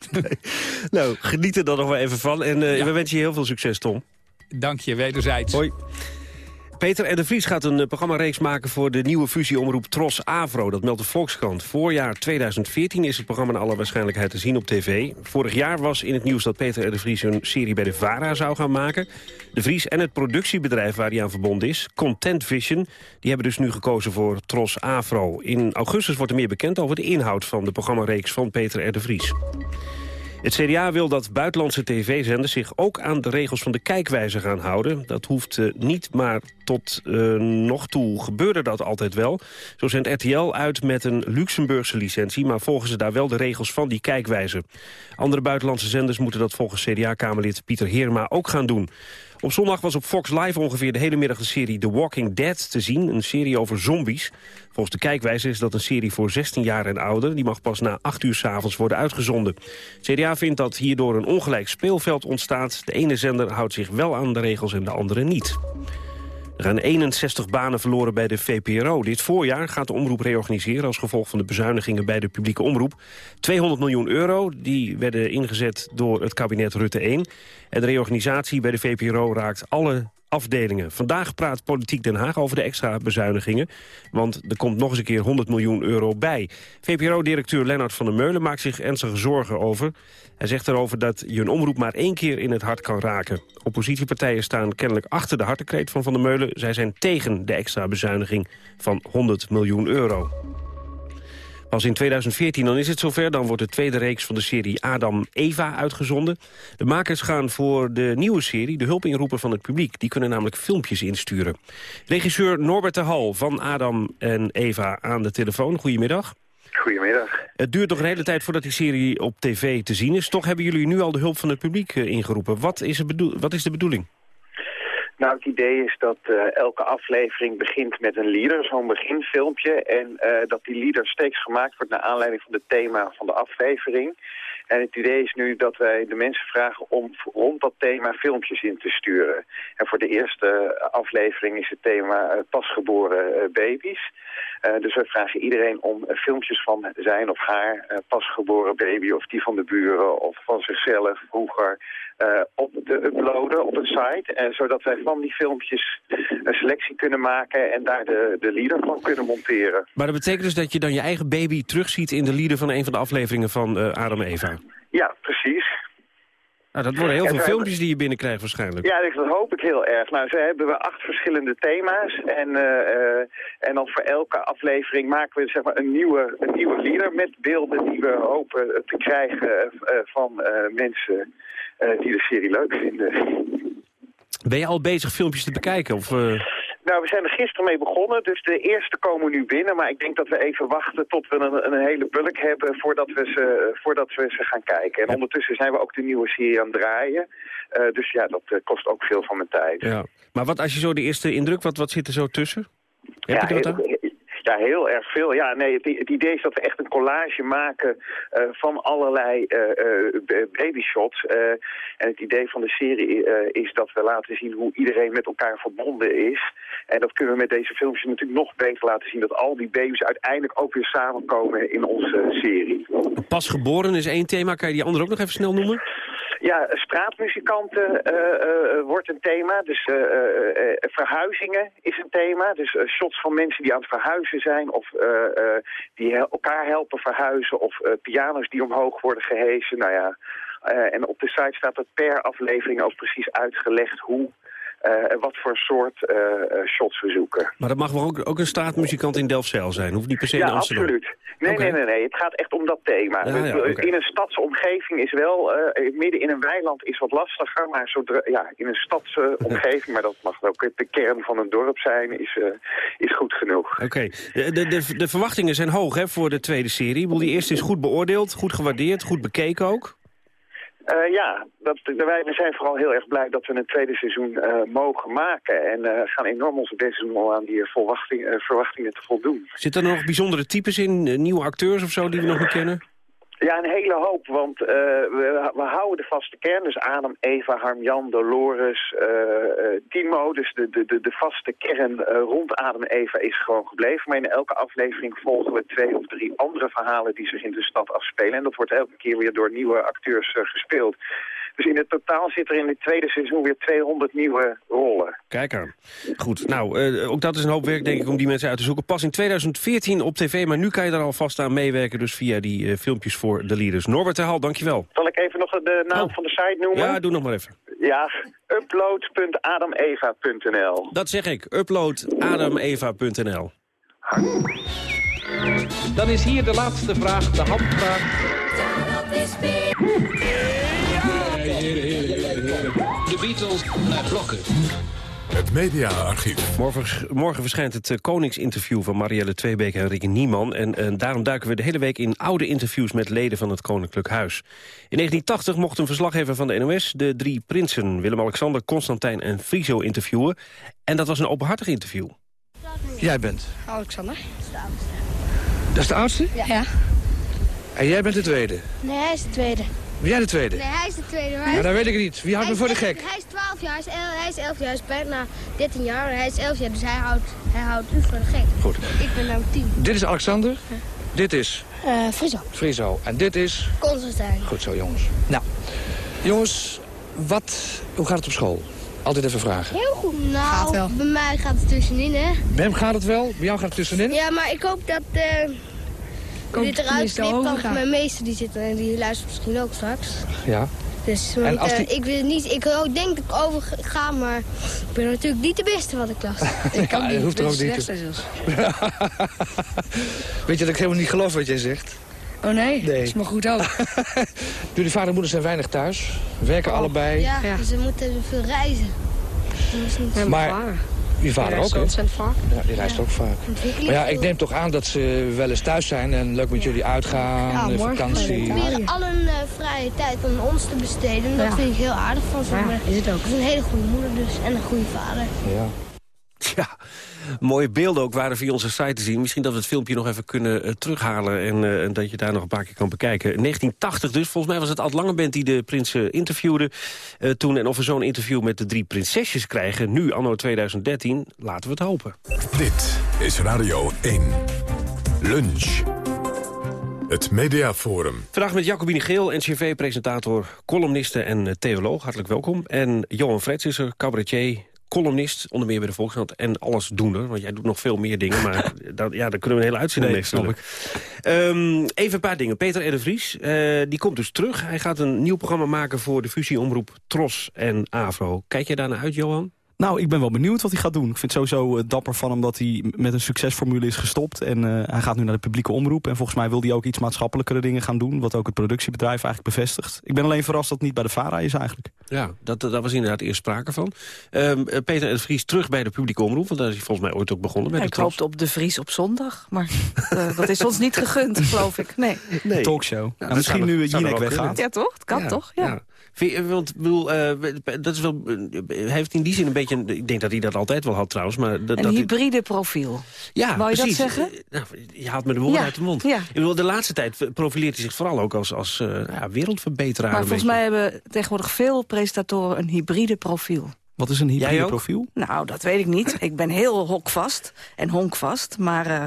Nou, geniet er dan nog wel even van. En we wensen je heel veel succes, Tom. Dank je, wederzijds. Hoi. Peter R. de Vries gaat een eh, programmareeks maken voor de nieuwe fusieomroep Tros Avro. Dat meldt de Volkskrant. Voorjaar 2014 is het programma naar alle waarschijnlijkheid te zien op tv. Vorig jaar was in het nieuws dat Peter R. de Vries een serie bij de VARA zou gaan maken. De Vries en het productiebedrijf waar hij aan verbonden is, Content Vision... die hebben dus nu gekozen voor Tros Avro. In augustus wordt er meer bekend over de inhoud van de programmareeks van Peter R. de Vries. Het CDA wil dat buitenlandse tv-zenders zich ook aan de regels van de kijkwijze gaan houden. Dat hoeft eh, niet, maar tot eh, nog toe gebeurde dat altijd wel. Zo zendt RTL uit met een Luxemburgse licentie... maar volgen ze daar wel de regels van die kijkwijze. Andere buitenlandse zenders moeten dat volgens CDA-kamerlid Pieter Heerma ook gaan doen. Op zondag was op Fox Live ongeveer de hele middag de serie The Walking Dead te zien. Een serie over zombies. Volgens de kijkwijze is dat een serie voor 16 jaar en ouder. Die mag pas na 8 uur s'avonds worden uitgezonden. CDA vindt dat hierdoor een ongelijk speelveld ontstaat. De ene zender houdt zich wel aan de regels en de andere niet. Er gaan 61 banen verloren bij de VPRO. Dit voorjaar gaat de omroep reorganiseren... als gevolg van de bezuinigingen bij de publieke omroep. 200 miljoen euro die werden ingezet door het kabinet Rutte 1. En de reorganisatie bij de VPRO raakt alle afdelingen. Vandaag praat Politiek Den Haag over de extra bezuinigingen. Want er komt nog eens een keer 100 miljoen euro bij. VPRO-directeur Lennart van der Meulen maakt zich ernstige zorgen over. Hij zegt erover dat je een omroep maar één keer in het hart kan raken. Oppositiepartijen staan kennelijk achter de hartekreet van Van der Meulen. Zij zijn tegen de extra bezuiniging van 100 miljoen euro. Pas in 2014 dan is het zover. Dan wordt de tweede reeks van de serie Adam-Eva uitgezonden. De makers gaan voor de nieuwe serie de hulp inroepen van het publiek. Die kunnen namelijk filmpjes insturen. Regisseur Norbert de Hal van Adam en Eva aan de telefoon. Goedemiddag. Goedemiddag. Het duurt nog een hele tijd voordat die serie op tv te zien is. Toch hebben jullie nu al de hulp van het publiek eh, ingeroepen. Wat is, het wat is de bedoeling? Nou, het idee is dat eh, elke aflevering begint met een lieder, zo'n beginfilmpje. En eh, dat die lieder steeds gemaakt wordt naar aanleiding van het thema van de aflevering. En het idee is nu dat wij de mensen vragen om rond dat thema filmpjes in te sturen. En voor de eerste aflevering is het thema eh, pasgeboren eh, baby's. Eh, dus wij vragen iedereen om filmpjes van zijn of haar pasgeboren baby... of die van de buren of van zichzelf vroeger op te uploaden op een site. Zodat wij van die filmpjes een selectie kunnen maken... en daar de, de leader van kunnen monteren. Maar dat betekent dus dat je dan je eigen baby terugziet... in de lieden van een van de afleveringen van Adam en Eva. Ja, precies. Nou, dat worden heel En veel filmpjes die je binnenkrijgt waarschijnlijk. Ja, dat hoop ik heel erg. Nou, zo hebben we acht verschillende thema's. En, eh, eh, en dan voor elke aflevering maken we zeg maar, een, nieuwe, een nieuwe leader met beelden die we hopen te krijgen eh, van mensen die de serie leuk vinden. Ben je al bezig filmpjes te bekijken? Of, Nou, we zijn er gisteren mee begonnen, dus de eerste komen nu binnen. Maar ik denk dat we even wachten tot we een, een hele bulk hebben voordat we, ze, voordat we ze gaan kijken. En ondertussen zijn we ook de nieuwe serie aan het draaien. Eh, dus ja, dat eh, kost ook veel van mijn tijd. ja. Maar wat als je zo de eerste indruk, wat, wat zit er zo tussen? Heb ja, je dat dan? Ja, heel erg veel. Ja, nee, het, het idee is dat we echt een collage maken eh, van allerlei b- babyshots. En het idee van de serie is dat we laten zien hoe iedereen met elkaar verbonden is. En dat kunnen we met deze filmpjes natuurlijk nog beter laten zien... dat al die baby's uiteindelijk ook weer samenkomen in onze serie. Pasgeboren is één thema. Kan je die andere ook nog even snel noemen? Ja, straatmuzikanten uh, uh, wordt een thema. Dus uh, verhuizingen is een thema. Dus shots van mensen die aan het verhuizen zijn... of die elkaar helpen verhuizen... of piano's die omhoog worden gehezen. Nou ja, en op de site staat dat per aflevering ook precies uitgelegd... hoe uh, wat voor soort uh, shots we zoeken. Maar dat mag wel ook, ook een straatmuzikant in Delfzijl zijn? Hoeft niet per se ja, in Amsterdam? absoluut. Nee, okay. nee, nee, nee. Het gaat echt om dat thema. Ja, ja, okay. In een stadsomgeving is wel, midden in een weiland is wat lastiger, maar zodra, ja, in een stadsomgeving, maar dat mag ook de kern van een dorp zijn, is, is goed genoeg. Oké. Okay. De, de, de, de, verwachtingen zijn hoog hè, voor de tweede serie. Die eerste is goed beoordeeld, goed gewaardeerd, goed bekeken ook. Uh, ja, dat, wij zijn vooral heel erg blij dat we een tweede seizoen uh, mogen maken. En uh, gaan enorm onze best doen om aan die verwachtingen te voldoen. Zitten er nog bijzondere types in? nieuwe acteurs of zo die we nog niet kennen? Ja, een hele hoop, want uh, we, we, houden de vaste kern. Dus Adam, Eva, Harmjan, Dolores, uh, uh, Timo. Dus de, de, de, vaste kern rond Adam en Eva is gewoon gebleven. Maar in elke aflevering volgen we twee of drie andere verhalen die zich in de stad afspelen. En dat wordt elke keer weer door nieuwe acteurs gespeeld. Dus in het totaal zit er in het tweede seizoen weer 200 nieuwe rollen. Kijk aan. Goed, nou, uh, ook dat is een hoop werk denk ik om die mensen uit te zoeken. Pas in 2014 op tv, maar nu kan je daar alvast aan meewerken. Dus via die uh, filmpjes voor de leaders. Norbert Terhal, dankjewel. Zal ik even nog de naam oh. van de site noemen? Ja, doe nog maar even. Ja, upload.adameva.nl Dat zeg ik, uploadadameva.nl Dan is hier de laatste vraag, de handvraag. De Beatles naar blokken. Het mediaarchief. Morgen, morgen verschijnt het uh, koningsinterview van Marielle Tweebeek en Rikke Nieman. En, en, daarom duiken we de hele week in oude interviews met leden van het Koninklijk Huis. In 1980 mocht een verslaggever van de NOS de drie prinsen... Willem-Alexander, Constantijn en Friso interviewen. En dat was een openhartig interview. Jij bent? Alexander. Dat is de oudste? Ja. ja. En jij bent de tweede? Nee, hij is de tweede. Ben jij de tweede? Nee, hij is de tweede. Maar ja, dat weet ik niet. Wie houdt me voor de gek? Hij is 12 jaar, hij is, hij is 11 jaar, hij is bijna 13 jaar. Hij is 11 jaar, dus hij houdt, hij houdt u voor de gek. Goed. Ik ben nou 10. Dit is Alexander. Ja. Dit is? Uh, Friso. Friso. En dit is? Constantijn. Goed zo, jongens. Nou, jongens, wat, hoe gaat het op school? Altijd even vragen. Heel goed. Nou, gaat wel. bij mij gaat het tussenin, hè. Bij hem gaat het wel? Bij jou gaat het tussenin? Ja, maar ik hoop dat... Uh, dit eruit knipt, want mijn meester die zit en die luistert misschien ook straks. Ja. Dus en als die... ik wil niet, ik denk dat ik over ga, maar ik ben natuurlijk niet de beste wat ik las. ik kan ja, niet, hoeft er ook niet Weet je dat ik helemaal niet geloof wat jij zegt? Oh nee? nee. is maar goed ook. Jullie vader en moeder zijn weinig thuis, werken oh. allebei. Ja, ja, ze moeten veel reizen. maar je vader ook, hè? vaak. Ja, die reist ook vaak. Maar ja, ik neem toch aan dat ze wel eens thuis zijn en leuk met jullie uitgaan, ja, vakantie. Ze proberen al hun uh, vrije tijd aan ons te besteden. Dat vind ik heel aardig van ze. Ja, is het ook. Ze is een hele goede moeder dus en een goede vader. Ja. Ja, mooie beelden ook waren via onze site te zien. Misschien dat we het filmpje nog even kunnen uh, terughalen... En, uh, en, dat je daar nog een paar keer kan bekijken. 1980 dus. Volgens mij was het Ad Langeband die de prinsen interviewde uh, toen. En of we zo'n interview met de drie prinsesjes krijgen... nu, anno 2013, laten we het hopen. Dit is Radio 1. Lunch. Het Mediaforum. Vandaag met Jacobine Geel, NCV-presentator, columniste en theoloog. Hartelijk welkom. En Johan Frets is er, cabaretier, columnist, onder meer bij de Volkskrant en allesdoener. Want jij doet nog veel meer dingen, maar dat, ja, daar kunnen we een hele uitzending nee, mee vullen. Um, even een paar dingen. Peter R. de Vries, uh, die komt dus terug. Hij gaat een nieuw programma maken voor de fusieomroep Tros en AVRO. Kijk je daar naar uit, Johan? Nou, ik ben wel benieuwd wat hij gaat doen. Ik vind het sowieso uh, dapper van hem dat hij met een succesformule is gestopt. En uh, hij gaat nu naar de publieke omroep. En volgens mij wil hij ook iets maatschappelijkere dingen gaan doen. Wat ook het productiebedrijf eigenlijk bevestigt. Ik ben alleen verrast dat het niet bij de VARA is eigenlijk. Ja, dat, daar was inderdaad eerst sprake van. Um, Peter de Vries terug bij de publieke omroep. Want daar is hij volgens mij ooit ook begonnen. Bij ja, de ik hoopte op de Vries op zondag. Maar uh, dat is ons niet gegund, geloof ik. Nee. nee. Talkshow. Nou, misschien nu Jinek weggaat. Ja, toch? Het kan ja. toch? Ja. ja. Want bedoel, uh, dat is wel, uh, heeft in die zin een beetje... Ik denk dat hij dat altijd wel had trouwens. Maar dat, een dat hybride profiel. Ja, Wou je precies. dat zeggen? Nou, je haalt me de woorden ja. uit de mond. Ja. Ik bedoel, de laatste tijd profileert hij zich vooral ook als, als uh, ja, wereldverbeteraar. Maar volgens mij hebben tegenwoordig veel presentatoren een hybride profiel. Wat is een hybride profiel? Nou, dat weet ik niet. ik ben heel hokvast en honkvast. Maar uh,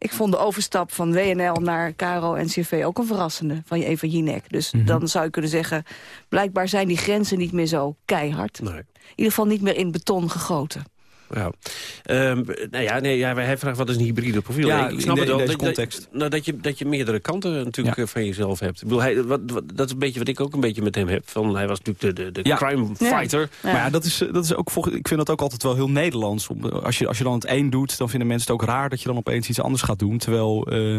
ik vond de overstap van WNL naar Caro NCV ook een verrassende. Van Eva Jinek. Dus mm -hmm. dan zou je kunnen zeggen... blijkbaar zijn die grenzen niet meer zo keihard. Nee. In ieder geval niet meer in beton gegoten. Ja. Um, nou ja, nee, ja, hij vraagt wat is een hybride profiel. Ja, ik snap in, de, het wel. in deze dat, context. Dat, nou, dat, je, dat je meerdere kanten natuurlijk ja. van jezelf hebt. Ik bedoel, hij, wat, wat, dat is een beetje wat ik ook een beetje met hem heb. Van, hij was natuurlijk de, de, de ja. crime fighter. Maar ja, dat is, dat is ook volgens, ik vind dat ook altijd wel heel Nederlands. Als je, als je dan het een doet, dan vinden mensen het ook raar dat je dan opeens iets anders gaat doen. Terwijl... Uh,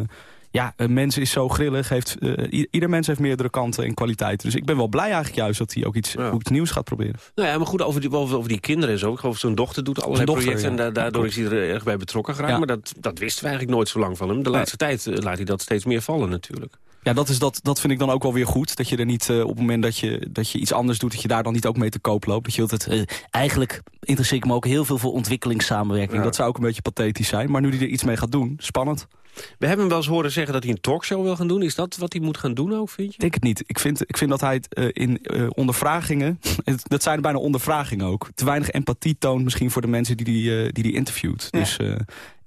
ja, een mens is zo grillig. Heeft, uh, ieder mens heeft meerdere kanten en kwaliteiten. Dus ik ben wel blij eigenlijk juist dat hij ook iets, ja. iets nieuws gaat proberen. Nou ja, maar goed, over die, over, over die kinderen en zo. Ik geloof zijn dochter doet allerlei dochter, projecten. En da daardoor is hij er erg bij betrokken geraakt. Maar dat, dat wisten we eigenlijk nooit zo lang van hem. De laatste tijd uh, laat hij dat steeds meer vallen natuurlijk. Ja, dat, is dat, dat vind ik dan ook wel weer goed. Dat je er niet uh, op het moment dat je, dat je iets anders doet... dat je daar dan niet ook mee te koop loopt. Dat je altijd, uh, eigenlijk interesseer ik me ook heel veel voor ontwikkelingssamenwerking. Ja. Dat zou ook een beetje pathetisch zijn. Maar nu hij er iets mee gaat doen, spannend. We hebben hem wel eens horen zeggen dat hij een talkshow wil gaan doen. Is dat wat hij moet gaan doen ook, vind je? Ik denk het niet. Ik vind, ik vind dat hij uh, in uh, ondervragingen... dat zijn bijna ondervragingen ook. Te weinig empathie toont misschien voor de mensen die die, uh, die, die interviewt. Ja. Dus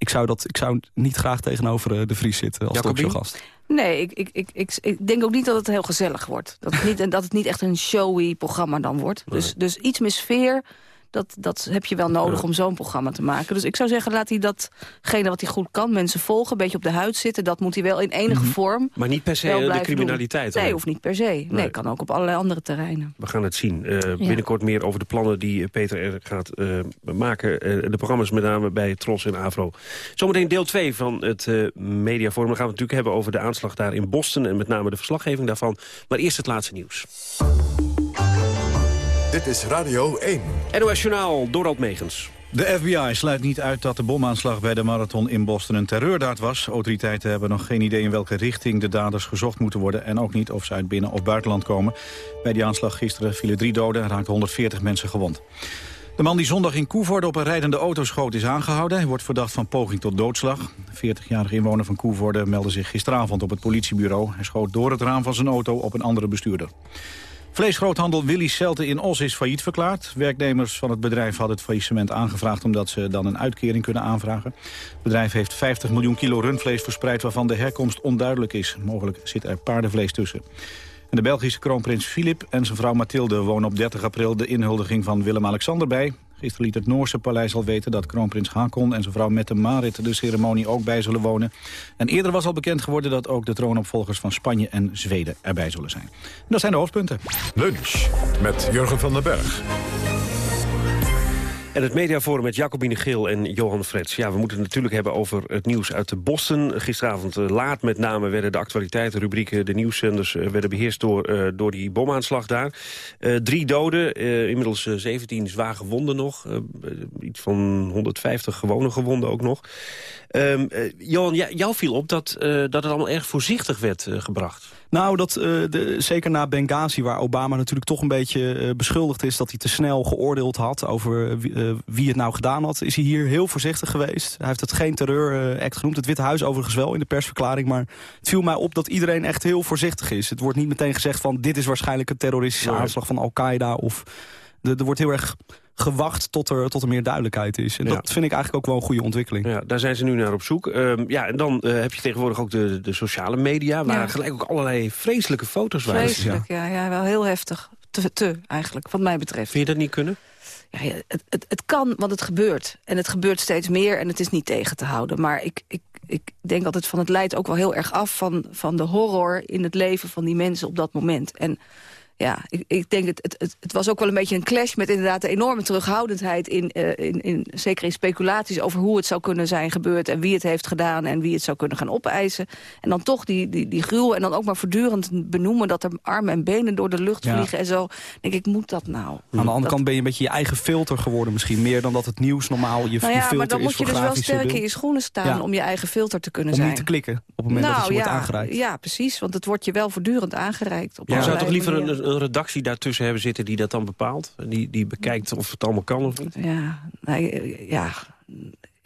ik, zou dat, ik zou niet graag tegenover de Vries zitten als talkshowgast. Nee, ik, ik, ik, ik, ik denk ook niet dat het heel gezellig wordt. Dat het niet, en dat het niet echt een showy programma dan wordt. Nee. Dus, dus iets meer sfeer... Dat, dat heb je wel nodig ja. om zo'n programma te maken. Dus ik zou zeggen, laat hij datgene wat hij goed kan... mensen volgen, een beetje op de huid zitten. Dat moet hij wel in enige mm -hmm. vorm Maar niet per se de criminaliteit? Doen. Nee, hoeft niet per se. Nee, nee, kan ook op allerlei andere terreinen. We gaan het zien. Uh, ja. Binnenkort meer over de plannen die Peter er gaat uh, maken. Uh, de programma's met name bij Tros en Avro. Zometeen deel 2 van het mediaforum. Dan gaan we het natuurlijk hebben over de aanslag daar in Boston... en met name de verslaggeving daarvan. Maar eerst het laatste nieuws. Dit is Radio 1. NOS Journaal, Dorald Megens. De FBI sluit niet uit dat de bomaanslag bij de marathon in Boston een terreurdaad was. Autoriteiten hebben nog geen idee in welke richting de daders gezocht moeten worden... en ook niet of ze uit binnen- of buitenland komen. Bij die aanslag gisteren vielen drie doden en raakten 140 mensen gewond. De man die zondag in Koevoorde op een rijdende auto schoot is aangehouden. Hij wordt verdacht van poging tot doodslag. De 40-jarige inwoner van Koevoorde meldde zich gisteravond op het politiebureau. Hij schoot door het raam van zijn auto op een andere bestuurder. Vleesgroothandel Willy Celte in Os is failliet verklaard. Werknemers van het bedrijf hadden het faillissement aangevraagd... omdat ze dan een uitkering kunnen aanvragen. Het bedrijf heeft 50 miljoen kilo rundvlees verspreid... waarvan de herkomst onduidelijk is. Mogelijk zit er paardenvlees tussen. En de Belgische kroonprins Filip en zijn vrouw Mathilde... wonen op 30 april de inhuldiging van Willem-Alexander bij. Gisteren liet het Noorse paleis al weten dat kroonprins Haakon en zijn vrouw Mette Marit de ceremonie ook bij zullen wonen. En eerder was al bekend geworden dat ook de troonopvolgers van Spanje en Zweden erbij zullen zijn. Dat zijn de hoofdpunten. Lunch met Jurgen van den Berg. En het mediaforum met Jacobine Geel en Johan Frets. Ja, we moeten het natuurlijk hebben over het nieuws uit Boston. Gisteravond laat met name werden de actualiteitenrubrieken... de nieuwszenders werden beheerst door, uh, door die bomaanslag daar. Drie doden, inmiddels 17 zwaar gewonden nog. iets van 150 gewone gewonden ook nog. Um, Johan, jou viel op dat, dat het allemaal erg voorzichtig werd gebracht. Nou, dat, uh, de, zeker na Benghazi, waar Obama natuurlijk toch een beetje uh, beschuldigd is... dat hij te snel geoordeeld had over uh, wie het nou gedaan had... is hij hier heel voorzichtig geweest. Hij heeft het geen terreuract genoemd. Het Witte Huis overigens wel in de persverklaring. Maar het viel mij op dat iedereen echt heel voorzichtig is. Het wordt niet meteen gezegd van dit is waarschijnlijk een terroristische aanslag van Al-Qaeda... of er wordt heel erg gewacht tot er, tot er meer duidelijkheid is. En ja. dat vind ik eigenlijk ook wel een goede ontwikkeling. Ja, daar zijn ze nu naar op zoek. Um, ja, en dan uh, heb je tegenwoordig ook de, de sociale media... waar ja. gelijk ook allerlei vreselijke foto's waren. Vreselijk, ja. ja, wel heel heftig. Te, te, eigenlijk, wat mij betreft. Vind je dat niet kunnen? Ja, het, het, het kan, want het gebeurt. En het gebeurt steeds meer en het is niet tegen te houden. Maar ik, ik, ik denk altijd van het leidt ook wel heel erg af... van, van de horror in het leven van die mensen op dat moment. En ja, ik, ik denk het, het, het was ook wel een beetje een clash met inderdaad de enorme terughoudendheid in, uh, in, in, zeker in speculaties over hoe het zou kunnen zijn gebeurd en wie het heeft gedaan en wie het zou kunnen gaan opeisen. En dan toch die, die, die gruwel en dan ook maar voortdurend benoemen dat er armen en benen door de lucht ja. vliegen en zo. denk ik, moet dat nou? Aan de andere dat... kant ben je een beetje je eigen filter geworden misschien, meer dan dat het nieuws normaal je, nou je filter maar dan moet je dus wel sterk in je schoenen staan ja. om je eigen filter te kunnen om zijn. Om niet te klikken op het moment nou, dat het je ja, wordt aangereikt. Ja, precies, want het wordt je wel voortdurend aangereikt. Op ja, zou toch liever een, een redactie daartussen tussen hebben zitten die dat dan bepaalt? Die, die bekijkt of het allemaal kan of niet? Ja, nou, ja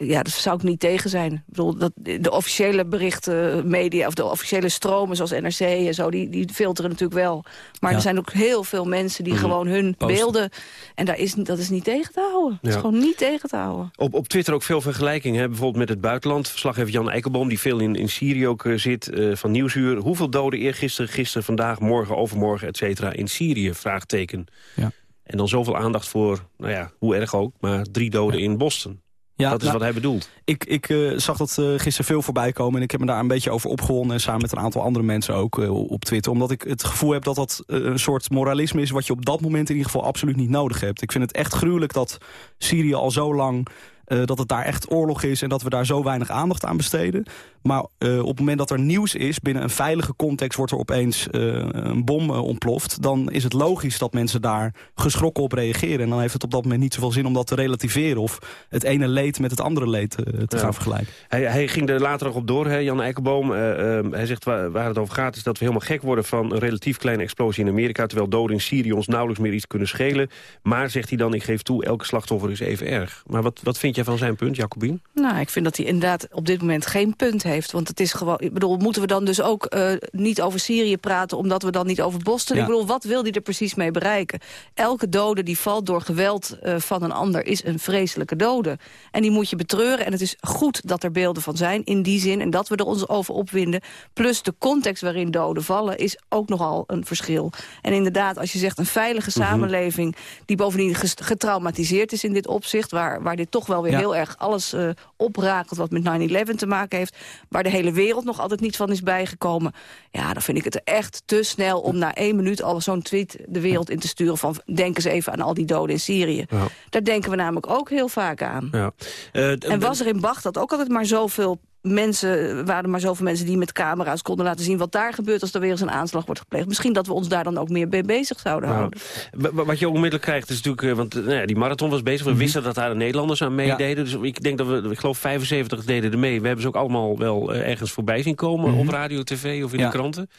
ja, dat zou ik niet tegen zijn. Ik bedoel, dat, de officiële berichten, media, of de officiële stromen zoals NRC en zo, die, die filteren natuurlijk wel. Maar er zijn ook heel veel mensen die Mhm. gewoon hun Posten. beelden, en daar is, dat is niet tegen te houden. Dat is Ja. gewoon niet tegen te houden. Op, op Twitter ook veel vergelijkingen. Hè? Bijvoorbeeld met het buitenland. Verslaggever Jan Eikelboom, die veel in, in Syrië ook eh, zit, eh, van Nieuwsuur. Hoeveel doden eergisteren, gisteren, vandaag, morgen, overmorgen, et cetera, in Syrië? Vraagteken. Ja. En dan zoveel aandacht voor, nou ja, hoe erg ook, maar drie doden in Boston. Ja, dat is nou, wat hij bedoelt. Ik, ik eh, zag dat eh, gisteren veel voorbij komen en ik heb me daar een beetje over opgewonden. En samen met een aantal andere mensen ook eh, op Twitter. Omdat ik het gevoel heb dat dat een soort moralisme is... wat je op dat moment in ieder geval absoluut niet nodig hebt. Ik vind het echt gruwelijk dat Syrië al zo lang... eh, dat het daar echt oorlog is en dat we daar zo weinig aandacht aan besteden. Maar eh, op het moment dat er nieuws is, binnen een veilige context... wordt er opeens eh, een bom ontploft... dan is het logisch dat mensen daar geschrokken op reageren. En dan heeft het op dat moment niet zoveel zin om dat te relativeren... of het ene leed met het andere leed te Ja. gaan vergelijken. Hij, hij ging er later nog op door, hè, Jan Eikelboom. Eh, eh, hij zegt waar, waar het over gaat is dat we helemaal gek worden... van een relatief kleine explosie in Amerika... terwijl doden in Syrië ons nauwelijks meer iets kunnen schelen. Maar, zegt hij dan, ik geef toe, elke slachtoffer is even erg. Maar wat, wat vind jij van zijn punt, Jacobien? Nou, ik vind dat hij inderdaad op dit moment geen punt heeft. Want het is gewoon. Ik bedoel, moeten we dan dus ook eh, niet over Syrië praten, omdat we dan niet over Boston? Ja. Ik bedoel, wat wil hij er precies mee bereiken? Elke dode die valt door geweld eh, van een ander is een vreselijke dode. En die moet je betreuren. En het is goed dat er beelden van zijn, in die zin. En dat we er ons over opwinden. Plus de context waarin doden vallen, is ook nogal een verschil. En inderdaad, als je zegt een veilige Mhm. samenleving... die bovendien getraumatiseerd is in dit opzicht... waar, waar dit toch wel weer Ja. heel erg alles eh oprakelt... wat met 9-11 te maken heeft... waar de hele wereld nog altijd niet van is bijgekomen... ja, dan vind ik het echt te snel om na één minuut... al zo'n tweet de wereld in te sturen van... denk eens even aan al die doden in Syrië. Ja. Daar denken we namelijk ook heel vaak aan. Ja. Eh, En was er in Bagdad ook altijd maar zoveel mensen, waren er maar zoveel mensen die met camera's konden laten zien wat daar gebeurt als er weer eens een aanslag wordt gepleegd. Misschien dat we ons daar dan ook meer mee bezig zouden Nou, houden. wa- wa- wat je onmiddellijk krijgt is natuurlijk... eh, want eh, nou ja, die marathon was bezig. We Mhm. wisten dat daar de Nederlanders aan meededen. Dus ik denk dat we, ik geloof 75 deden er mee. We hebben ze ook allemaal wel eh, ergens voorbij zien komen... Mhm. op radio, tv of in Ja. de kranten.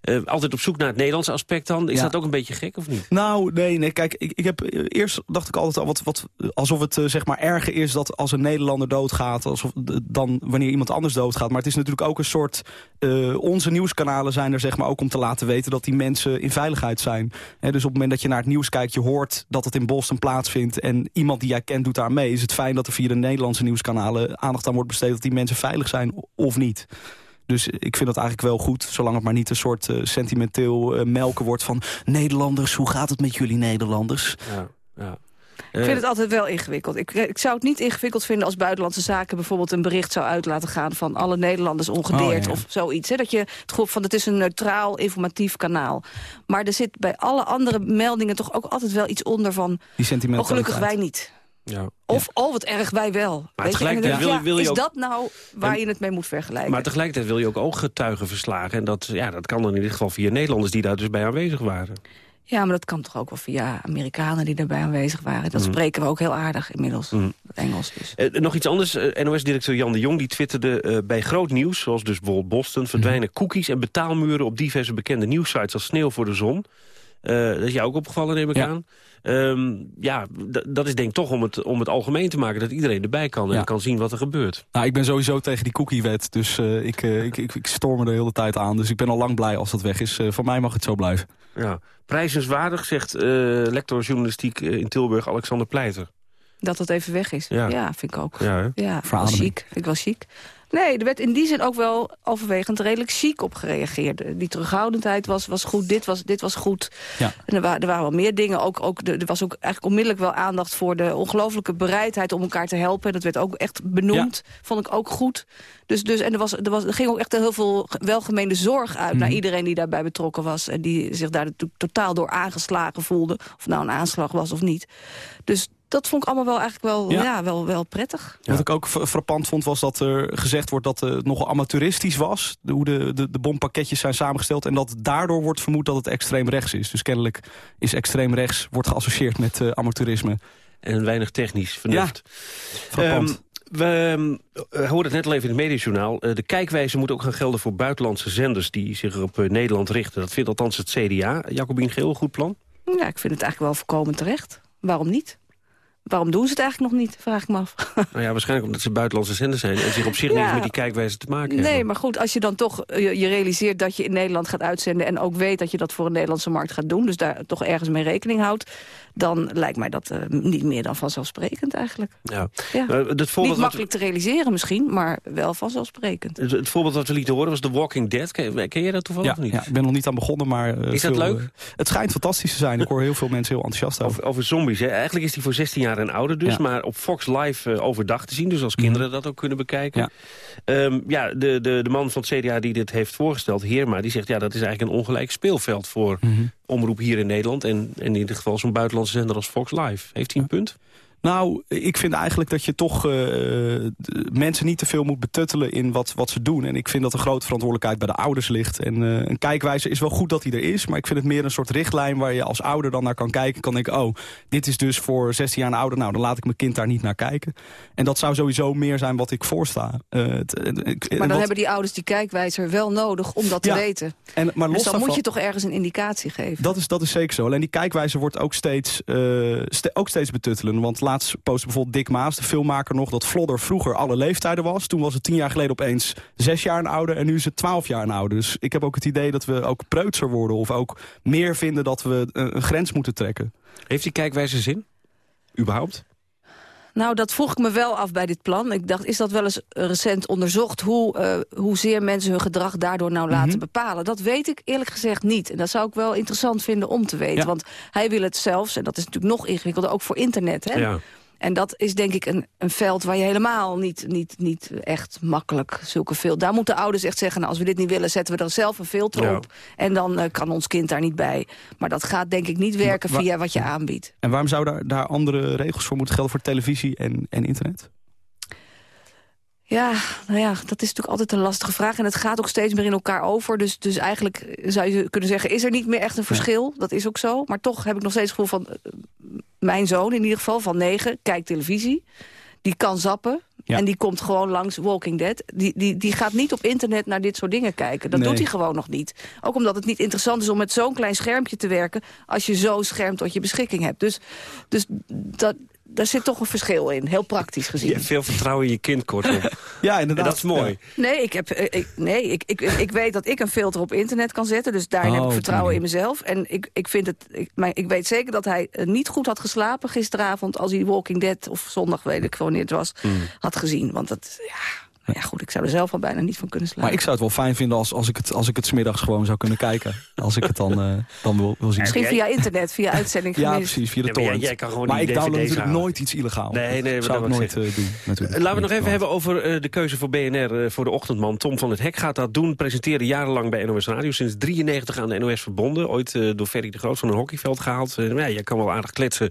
Eh, altijd op zoek naar het Nederlandse aspect dan. Is Ja. dat ook een beetje gek of niet? Nou, nee, nee. Kijk, ik, ik heb, eerst dacht ik altijd al wat, wat, alsof het eh, zeg maar erger is dat als een Nederlander doodgaat, alsof, dan wanneer iemand anders doodgaat. Maar het is natuurlijk ook een soort, eh, onze nieuwskanalen zijn er zeg maar ook om te laten weten dat die mensen in veiligheid zijn. Hè, dus op het moment dat je naar het nieuws kijkt, je hoort dat het in Boston plaatsvindt en iemand die jij kent doet daar mee, is het fijn dat er via de Nederlandse nieuwskanalen aandacht aan wordt besteed dat die mensen veilig zijn of niet. Dus ik vind dat eigenlijk wel goed, zolang het maar niet een soort eh, sentimenteel eh, melken wordt van... Nederlanders, hoe gaat het met jullie Nederlanders? Ja, ja. Ik vind het altijd wel ingewikkeld. Ik, ik zou het niet ingewikkeld vinden als Buitenlandse Zaken bijvoorbeeld een bericht zou uit laten gaan van alle Nederlanders ongedeerd Oh, ja, of zoiets. Hè? Dat je het gevoel van het is een neutraal informatief kanaal. Maar er zit bij alle andere meldingen toch ook altijd wel iets onder van... Die Oh, gelukkig wij niet. Ja. Of, oh, wat erg, wij wel. Weet je? En dan tegelijkertijd wil je- ja, wil je is ook- dat nou waar En- je het mee moet vergelijken? Maar tegelijkertijd wil je ook ooggetuigen verslagen. En dat, ja, dat kan dan in dit geval via Nederlanders die daar dus bij aanwezig waren. Ja, maar dat kan toch ook wel via Amerikanen die daarbij aanwezig waren. Dat Mhm. spreken we ook heel aardig inmiddels. Mhm. Het Engels dus. Eh, nog iets anders. Eh, NOS-directeur Jan de Jong die twitterde... eh, bij groot nieuws, zoals dus bijvoorbeeld Boston... verdwijnen cookies en betaalmuren op diverse bekende nieuwsites... als sneeuw voor de zon. Eh, dat is jou ook opgevallen, neem ik Ja. aan. Ehm, ja, dat is denk ik toch om het, om het algemeen te maken... dat iedereen erbij kan en Ja. kan zien wat er gebeurt. Nou, ik ben sowieso tegen die cookiewet, dus eh, ik, eh, ik, ik, ik storm me de hele tijd aan. Dus ik ben al lang blij als dat weg is. Eh, van mij mag het zo blijven. Ja. Prijzenswaardig, zegt eh, lector journalistiek in Tilburg Alexander Pleiter. Dat het even weg is. Ja. Ja, vind ik ook. Ja? Ja, wel Verademing. chic. Vind ik wel chic. Nee, er werd in die zin ook wel overwegend redelijk chic op gereageerd. Die terughoudendheid was, was goed, dit was, dit was goed. Ja. En er, wa er waren wel meer dingen. Ook, ook, er was ook eigenlijk onmiddellijk wel aandacht voor de ongelooflijke bereidheid om elkaar te helpen. En dat werd ook echt benoemd. Vond ik ook goed. Dus, dus, en er, was, er, was, er ging ook echt heel veel welgemeende zorg uit naar Mhm. iedereen die daarbij betrokken was. En die zich daar totaal door aangeslagen voelde. Of nou een aanslag was of niet. Dus dat vond ik allemaal wel eigenlijk wel, Ja. ja. wel, wel prettig. Wat ik ook frappant vond was dat er gezegd wordt dat het nogal amateuristisch was. de- Hoe de, de, de bompakketjes zijn samengesteld. En dat daardoor wordt vermoed dat het extreem rechts is. Dus kennelijk is extreem rechts wordt geassocieerd met eh, amateurisme. En weinig technisch vernuft. Frappant. Ehm, we ehm, hoorden het net al even in het mediajournaal. Eh, de kijkwijze moet ook gaan gelden voor buitenlandse zenders... die zich op eh, Nederland richten. Dat vindt althans het CDA. Jacobien Geel, goed plan? Ja, ik vind het eigenlijk wel voorkomen terecht. Waarom niet? Waarom doen ze het eigenlijk nog niet, vraag ik me af. Nou ja, waarschijnlijk omdat ze buitenlandse zenders zijn... en zich op zich Ja. niks met die kijkwijze te maken hebben. Nee, maar goed, als je dan toch eh, je, je realiseert dat je in Nederland gaat uitzenden... en ook weet dat je dat voor een Nederlandse markt gaat doen... dus daar toch ergens mee rekening houdt... dan lijkt mij dat eh, niet meer dan vanzelfsprekend eigenlijk. Ja. Ja. Eh, het, Niet voorbeeld makkelijk te realiseren misschien, maar wel vanzelfsprekend. het, het voorbeeld wat we lieten horen was The Walking Dead. Ken, ken je dat toevallig Ja, of niet? ja, ik ben nog niet aan begonnen, maar... eh, Is dat veel, leuk? het schijnt fantastisch te zijn. Ik hoor heel veel mensen heel enthousiast over. Over, over zombies. Hè? Eigenlijk is die voor 16 jaar en ouder dus. Ja. Mhm. Maar op Fox Live eh, overdag te zien. Dus als kinderen dat ook kunnen bekijken. Ja. Ja, ja de, de, de man van het CDA die dit heeft voorgesteld, Heerma... die zegt ja, dat is eigenlijk een ongelijk speelveld voor Mhm. Omroep hier in Nederland. En, en in ieder geval zo'n buitenlandse zender als Fox Live. Heeft hij een punt? Nou, ik vind eigenlijk dat je toch eh, mensen niet te veel moet betuttelen in wat, wat ze doen. En ik vind dat een grote verantwoordelijkheid bij de ouders ligt. En eh, een kijkwijzer is wel goed dat hij er is. Maar ik vind het meer een soort richtlijn waar je als ouder dan naar kan kijken. Kan denken, oh, dit is dus voor 16 jaar en ouder. Nou, dan laat ik mijn kind daar niet naar kijken. En dat zou sowieso meer zijn wat ik voorsta. Eh, Maar dan wat- hebben die ouders die kijkwijzer wel nodig om dat Ja. te weten. En, maar los dus dan daarvan- moet je toch ergens een indicatie geven. Dat is, dat is zeker zo. Alleen die kijkwijze wordt ook steeds, ste- ook steeds betuttelen. Want laatst bijvoorbeeld Dick Maas, de filmmaker nog... dat Flodder vroeger alle leeftijden was. Toen was het tien jaar geleden opeens zes jaar en ouder... en nu is het twaalf jaar en ouder. Dus ik heb ook het idee dat we ook preutser worden... of ook meer vinden dat we een, een grens moeten trekken. Heeft die kijkwijze zin? Überhaupt? Nou, dat vroeg ik me wel af bij dit plan. Ik dacht, is dat wel eens recent onderzocht... hoe, eh, hoezeer mensen hun gedrag daardoor nou laten Mhm. bepalen? Dat weet ik eerlijk gezegd niet. En dat zou ik wel interessant vinden om te weten. Ja. Want hij wil het zelfs, en dat is natuurlijk nog ingewikkelder... ook voor internet, hè? Ja. En dat is denk ik een, een veld waar je helemaal niet, niet, niet echt makkelijk zulke veel... Daar moeten ouders echt zeggen, nou, als we dit niet willen... zetten we er zelf een filter Ja. op. En dan eh, kan ons kind daar niet bij. Maar dat gaat denk ik niet werken via wat je aanbiedt. En waarom zou daar, daar andere regels voor moeten gelden... voor televisie en, en internet? Ja, nou ja, dat is natuurlijk altijd een lastige vraag. En het gaat ook steeds meer in elkaar over. Dus, dus eigenlijk zou je kunnen zeggen, is er niet meer echt een verschil? Dat is ook zo. Maar toch heb ik nog steeds het gevoel van... eh, mijn zoon in ieder geval, van negen, kijkt televisie. Die kan zappen. Ja. En die komt gewoon langs Walking Dead. Die, die, die gaat niet op internet naar dit soort dingen kijken. Dat Nee. doet hij gewoon nog niet. Ook omdat het niet interessant is om met zo'n klein schermpje te werken... als je zo'n scherm tot je beschikking hebt. Dus, dus dat, daar zit toch een verschil in, heel praktisch gezien. Je hebt veel vertrouwen in je kind, kortom. Ja, en inderdaad. dat is mooi. Nee, ik, heb, eh, ik, nee ik, ik, ik weet dat ik een filter op internet kan zetten. Dus daarin Oh, heb ik op vertrouwen in mezelf. En ik, ik, vind het, ik, maar ik weet zeker dat hij eh, niet goed had geslapen gisteravond... als hij Walking Dead, of zondag, weet ik wanneer het was, Mm. had gezien. Want dat, ja, nou ja, goed, ik zou er zelf al bijna niet van kunnen slapen. Maar ik zou het wel fijn vinden als, als ik het, als ik het smiddags gewoon zou kunnen kijken. Als ik het dan, eh, dan wil, wil zien. Misschien via internet, via uitzending Ja, precies, via de Ja, maar jij- torrent. jij kan gewoon maar ik download natuurlijk halen. nooit iets illegaal. Nee, nee, dat zou ik nooit zeggen. eh, doen. Natuurlijk. Eh, Laten we nog even hebben over eh, de keuze voor BNR eh, voor de ochtendman. Tom van het Hek gaat dat doen. Presenteerde jarenlang bij NOS Radio. Sinds 93 aan de NOS verbonden. Ooit eh, door Ferry de Groot van een hockeyveld gehaald. Eh, ja, je kan wel aardig kletsen.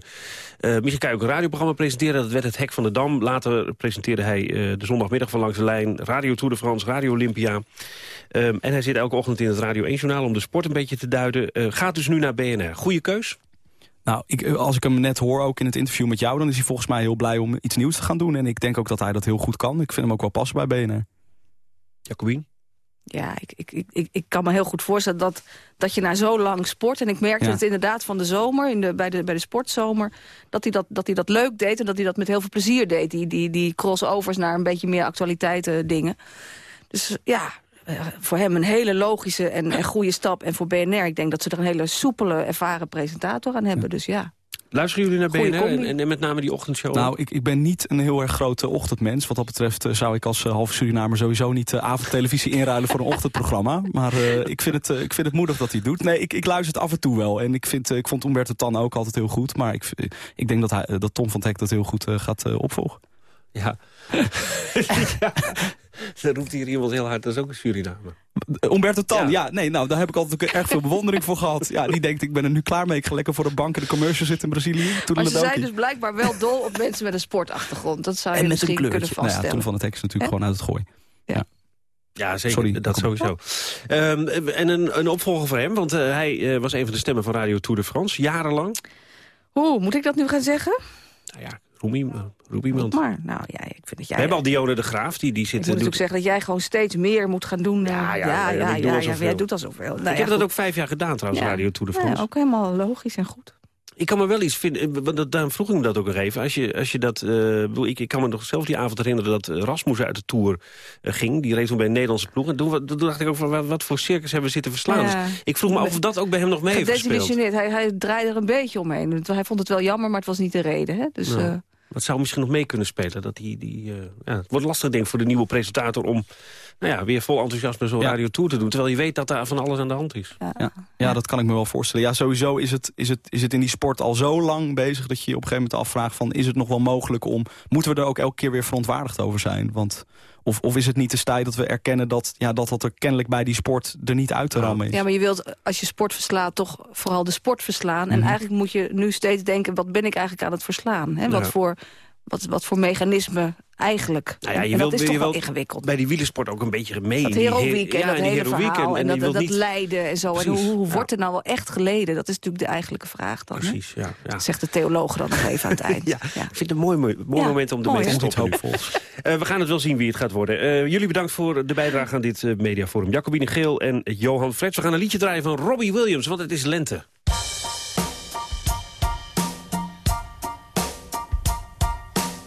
Eh misschien kan je ook een radioprogramma presenteren. Dat werd het Hek van de Dam. Later presenteerde hij eh, de zondagmiddag van Langs de Lijn. Radio Tour de France, Radio Olympia. Ehm, en hij zit elke ochtend in het Radio 1-journaal om de sport een beetje te duiden. Eh, gaat dus nu naar BNR. Goeie keus? Nou, ik, als ik hem net hoor, ook in het interview met jou... dan is hij volgens mij heel blij om iets nieuws te gaan doen. En ik denk ook dat hij dat heel goed kan. Ik vind hem ook wel passen bij BNR. Jacobien? Ja, ik, ik, ik, ik, kan me heel goed voorstellen dat, dat je na zo lang sport... en ik merkte Ja. het inderdaad van de zomer, in de, bij, de, bij de sportzomer... Dat hij dat, dat hij dat leuk deed en dat hij dat met heel veel plezier deed. Die, die, die crossovers naar een beetje meer actualiteiten dingen. Dus ja, eh, voor hem een hele logische en, en goede stap. En voor BNR, ik denk dat ze er een hele soepele, ervaren presentator aan hebben. Dus ja. Luisteren jullie naar BNR en, combi. en, en met name die ochtendshow? Nou, ik, ik ben niet een heel erg grote ochtendmens. Wat dat betreft eh, zou ik als uh, halve Surinamer sowieso niet uh, avondtelevisie inruilen voor een ochtendprogramma. Maar uh, ik, vind het, uh, ik vind het moedig dat hij het doet. Nee, ik, ik luister het af en toe wel. En ik, vind, uh, ik vond Umberto Tan ook altijd heel goed. Maar ik, ik denk dat, hij, dat Tom van Hek dat heel goed uh, gaat uh, opvolgen. Ja. ja. Dan roept hier iemand heel hard, dat is ook een Surinamer. Umberto Tan, ja. ja. nee, nou, daar heb ik altijd erg veel bewondering voor gehad. Ja, die denkt, ik ben er nu klaar mee. Ik ga lekker voor de bank in de commercial zitten in Brazilië. Maar ze zijn dus blijkbaar wel dol op mensen met een sportachtergrond. Dat zou je en met misschien een kunnen vaststellen. Nou ja, Tom van het Hek is natuurlijk en? gewoon uit het gooien. Ja. Ja, zeker. Sorry, dat sowieso. Um, en een, een opvolger voor hem, want uh, hij uh, was een van de stemmen van Radio Tour de France, jarenlang. Oeh, moet ik dat nu gaan zeggen? Nou ja, Roem, roep iemand. Maar, nou ja, ik vind dat jij... We hebben al Dionne de Graaf, die, die zit... Ik moet natuurlijk zeggen dat jij gewoon steeds meer moet gaan doen. Ja, ja, ja, ja, ja, jij doet al zoveel. Nou, ik heb dat ook vijf jaar gedaan trouwens, Radio Tour de France. Ja, ook helemaal logisch en goed. Ik kan me wel iets vinden, want daarom vroeg ik me dat ook nog even. Als je, als je dat, bedoel, ik, ik kan me nog zelf die avond herinneren dat Rasmus uit de Tour ging. Die reed toen bij een Nederlandse ploeg. En toen, dacht ik ook, van, wat, voor circus hebben we zitten verslaan. Dus ik vroeg me af of dat ook bij hem nog mee heeft gespeeld. Hij, hij draaide er een beetje omheen. Hij vond het wel jammer, maar het was niet de reden. Hè? Dus, dat zou misschien nog mee kunnen spelen. Dat die, die, uh, ja, het wordt lastig denk ik voor de nieuwe presentator om nou ja, weer vol enthousiasme zo'n radio tour te doen. Terwijl je weet dat daar van alles aan de hand is. Ja, ja. dat kan ik me wel voorstellen. Ja, sowieso is het, is, het, is het in die sport al zo lang bezig... dat je je op een gegeven moment afvraagt van... is het nog wel mogelijk om... moeten we er ook elke keer weer verontwaardigd over zijn? Want of, of is het niet de tijd dat we erkennen dat, ja, dat dat er kennelijk bij die sport er niet uit te rammen is? Ja, maar je wilt als je sport verslaat toch vooral de sport verslaan. En mhm. eigenlijk moet je nu steeds denken, wat ben ik eigenlijk aan het verslaan? Hè? Wat voor wat, wat voor mechanisme eigenlijk. Nou ja, je wilt, dat is toch wel ingewikkeld. Bij die wielersport ook een beetje mee. Dat heroïek en dat hele verhaal en, en dat, dat lijden en zo. en hoe, hoe wordt er nou wel echt geleden? Dat is natuurlijk de eigenlijke vraag dan. Precies, ja, ja. Zegt de theoloog dan nog even aan het eind. ja, Ik vind het een mooi, mooi, moment om de mee te stoppen. Uh, we gaan het wel zien wie het gaat worden. Uh, jullie bedankt voor de bijdrage aan dit uh, mediaforum. Jacobine Geel en Johan Frets. We gaan een liedje draaien van Robbie Williams, want het is lente.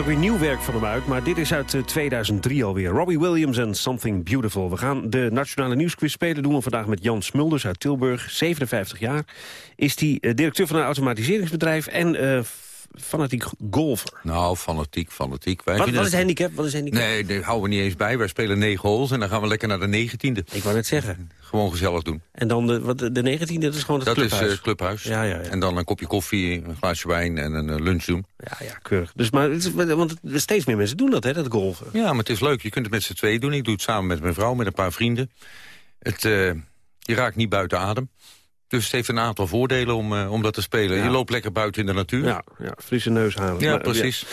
ook weer nieuw werk van hem uit, maar dit is uit 2003 eh, alweer. Robbie Williams en Something Beautiful. We gaan de Nationale Nieuwsquiz spelen. doen we vandaag met Jan Smulders uit Tilburg, 57 jaar. Is hij uh, directeur van een automatiseringsbedrijf en uh, fanatiek golfer. Nou, fanatiek, fanatiek. Wij Wat, is handicap? Wat is handicap? Nee, daar houden we niet eens bij. Wij spelen negen holes en dan gaan we lekker naar de negentiende. Ik wou net zeggen. Gewoon gezellig doen. En dan de, wat, de 19e, dat is gewoon het dat clubhuis. is eh, het clubhuis. Ja, ja, ja. En dan een kopje koffie, een glaasje wijn en een eh, lunch doen. Ja, ja, keurig. Dus, maar, is, want steeds meer mensen doen dat, hè, dat golfen. Ja, maar het is leuk. Je kunt het met z'n tweeën doen. Ik doe het samen met mijn vrouw, met een paar vrienden. Het, eh, je raakt niet buiten adem. Dus het heeft een aantal voordelen om, eh, om dat te spelen. Ja. Je loopt lekker buiten in de natuur. Ja, ja frisse neus halen. Ja, Maar, precies.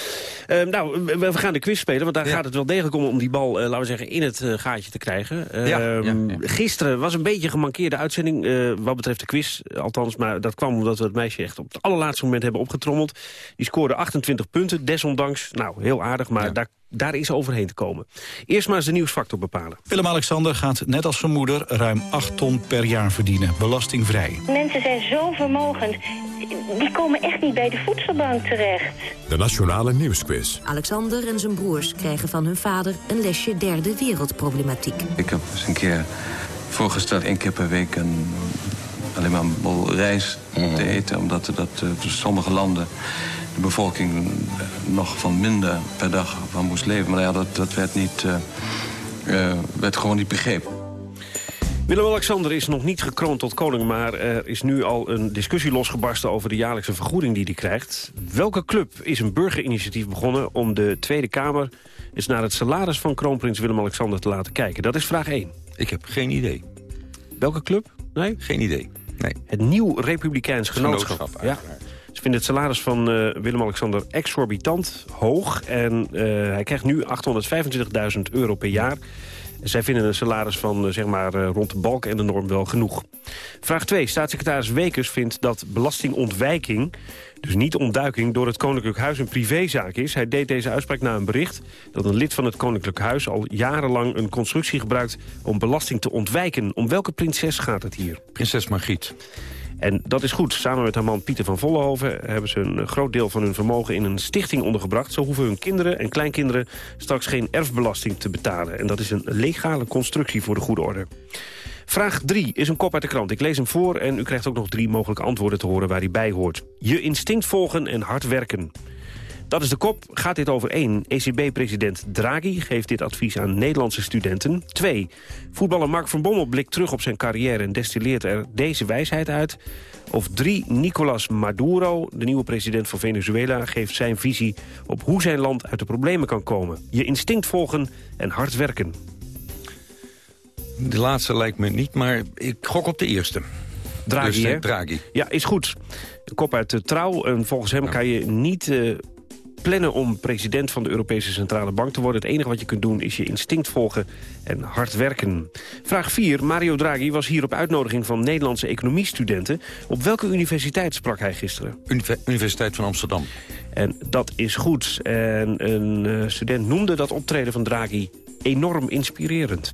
ja. Eh, nou, we, we gaan de quiz spelen, want daar gaat het wel degelijk om... om die bal, eh, laten we zeggen, in het eh, gaatje te krijgen. Eh, ja. Gisteren was een beetje een gemankeerde uitzending, eh, wat betreft de quiz. eh, Althans, maar dat kwam omdat we het meisje echt op het allerlaatste moment hebben opgetrommeld. Die scoorde 28 punten, desondanks, nou, heel aardig, maar daar, daar is overheen te komen. Eerst maar eens de nieuwsfactor bepalen. Willem-Alexander gaat net als zijn moeder ruim 8 ton per jaar verdienen, belastingvrij. Mensen zijn zo vermogend. Die komen echt niet bij de voedselbank terecht. De Nationale Nieuwsquiz. Alexander en zijn broers krijgen van hun vader een lesje derde wereldproblematiek. Ik heb eens een keer voorgesteld één keer per week een, alleen maar een bol rijst te eten. Omdat er dat voor sommige landen de bevolking eh, nog van minder per dag van moest leven. Maar ja, dat, dat werd, niet, eh, eh, werd gewoon niet begrepen. Willem-Alexander is nog niet gekroond tot koning... maar er is nu al een discussie losgebarsten over de jaarlijkse vergoeding die hij krijgt. Welke club is een burgerinitiatief begonnen om de Tweede Kamer... eens naar het salaris van kroonprins Willem-Alexander te laten kijken? Dat is vraag 1. Ik heb geen idee. Welke club? Nee? Geen idee. Nee. Het Nieuw Republikeins Genootschap. Genootschap, ja. Vinden het salaris van eh, Willem-Alexander exorbitant hoog. En eh, hij krijgt nu 825.000 euro per jaar. Zij vinden een salaris van eh, zeg maar, rond de balk en de norm wel genoeg. Vraag 2. Staatssecretaris Wekers vindt dat belastingontwijking... dus niet ontduiking door het Koninklijk Huis een privézaak is. Hij deed deze uitspraak na een bericht dat een lid van het Koninklijk Huis... al jarenlang een constructie gebruikt om belasting te ontwijken. Om welke prinses gaat het hier? Prinses Margriet. En dat is goed. Samen met haar man Pieter van Vollenhoven hebben ze een groot deel van hun vermogen in een stichting ondergebracht. Zo hoeven hun kinderen en kleinkinderen straks geen erfbelasting te betalen. En dat is een legale constructie voor de goede orde. Vraag 3 is een kop uit de krant. Ik lees hem voor en u krijgt ook nog drie mogelijke antwoorden te horen waar hij bij hoort. Je instinct volgen en hard werken. Dat is de kop. Gaat dit over 1. ECB-president Draghi geeft dit advies aan Nederlandse studenten. 2. Voetballer Mark van Bommel blikt terug op zijn carrière... en destilleert er deze wijsheid uit. Of 3. Nicolas Maduro, de nieuwe president van Venezuela... geeft zijn visie op hoe zijn land uit de problemen kan komen. Je instinct volgen en hard werken. De laatste lijkt me niet, maar ik gok op de eerste. Draghi, Dus, eh, hè? Draghi. Ja, is goed. De kop uit de trouw. En volgens hem kan je niet eh, plannen om president van de Europese Centrale Bank te worden. Het enige wat je kunt doen is je instinct volgen en hard werken. Vraag 4. Mario Draghi was hier op uitnodiging van Nederlandse economiestudenten. Op welke universiteit sprak hij gisteren? Univer- Universiteit van Amsterdam. En dat is goed. En een eh, student noemde dat optreden van Draghi enorm inspirerend.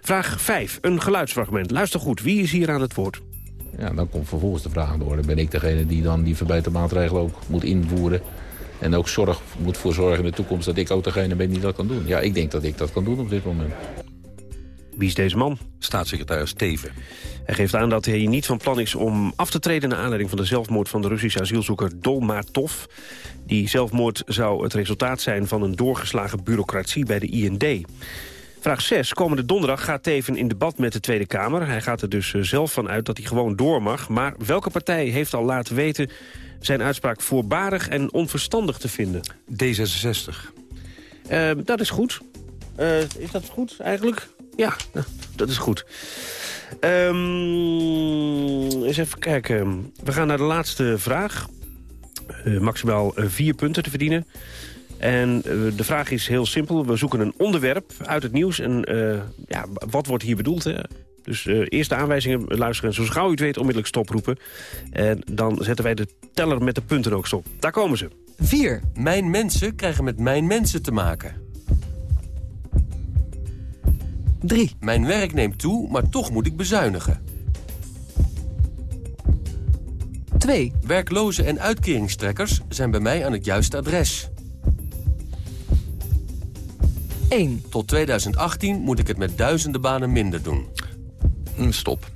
Vraag 5. Een geluidsfragment. Luister goed. Wie is hier aan het woord? Ja, dan komt vervolgens de vraag aan de orde. Ben ik degene die dan die verbetermaatregelen ook moet invoeren? En ook zorg, moet voor zorgen in de toekomst dat ik ook degene ben die dat kan doen? Ja, ik denk dat ik dat kan doen op dit moment. Wie is deze man? Staatssecretaris Teven. Hij geeft aan dat hij niet van plan is om af te treden... naar aanleiding van de zelfmoord van de Russische asielzoeker Dolmatov. Die zelfmoord zou het resultaat zijn van een doorgeslagen bureaucratie bij de IND. Vraag 6. Komende donderdag gaat Teven in debat met de Tweede Kamer. Hij gaat er dus eh, zelf van uit dat hij gewoon door mag. Maar welke partij heeft al laten weten zijn uitspraak voorbarig en onverstandig te vinden? D66. Eh, dat is goed. Eh, is dat goed eigenlijk? Ja, nou, dat is goed. Ehm, eens even kijken. We gaan naar de laatste vraag. Eh, maximaal eh, vier punten te verdienen. En de vraag is heel simpel. We zoeken een onderwerp uit het nieuws. En ja, wat wordt hier bedoeld? Hè? Dus eh eerst de aanwijzingen luisteren. En zo gauw u het weet onmiddellijk stoproepen. En dan zetten wij de teller met de punten ook stop. Daar komen ze. 4. Mijn mensen krijgen met mijn mensen te maken. 3. Mijn werk neemt toe, maar toch moet ik bezuinigen. 2. Werklozen en uitkeringstrekkers zijn bij mij aan het juiste adres. 1. Tot 2018 moet ik het met duizenden banen minder doen. Stop.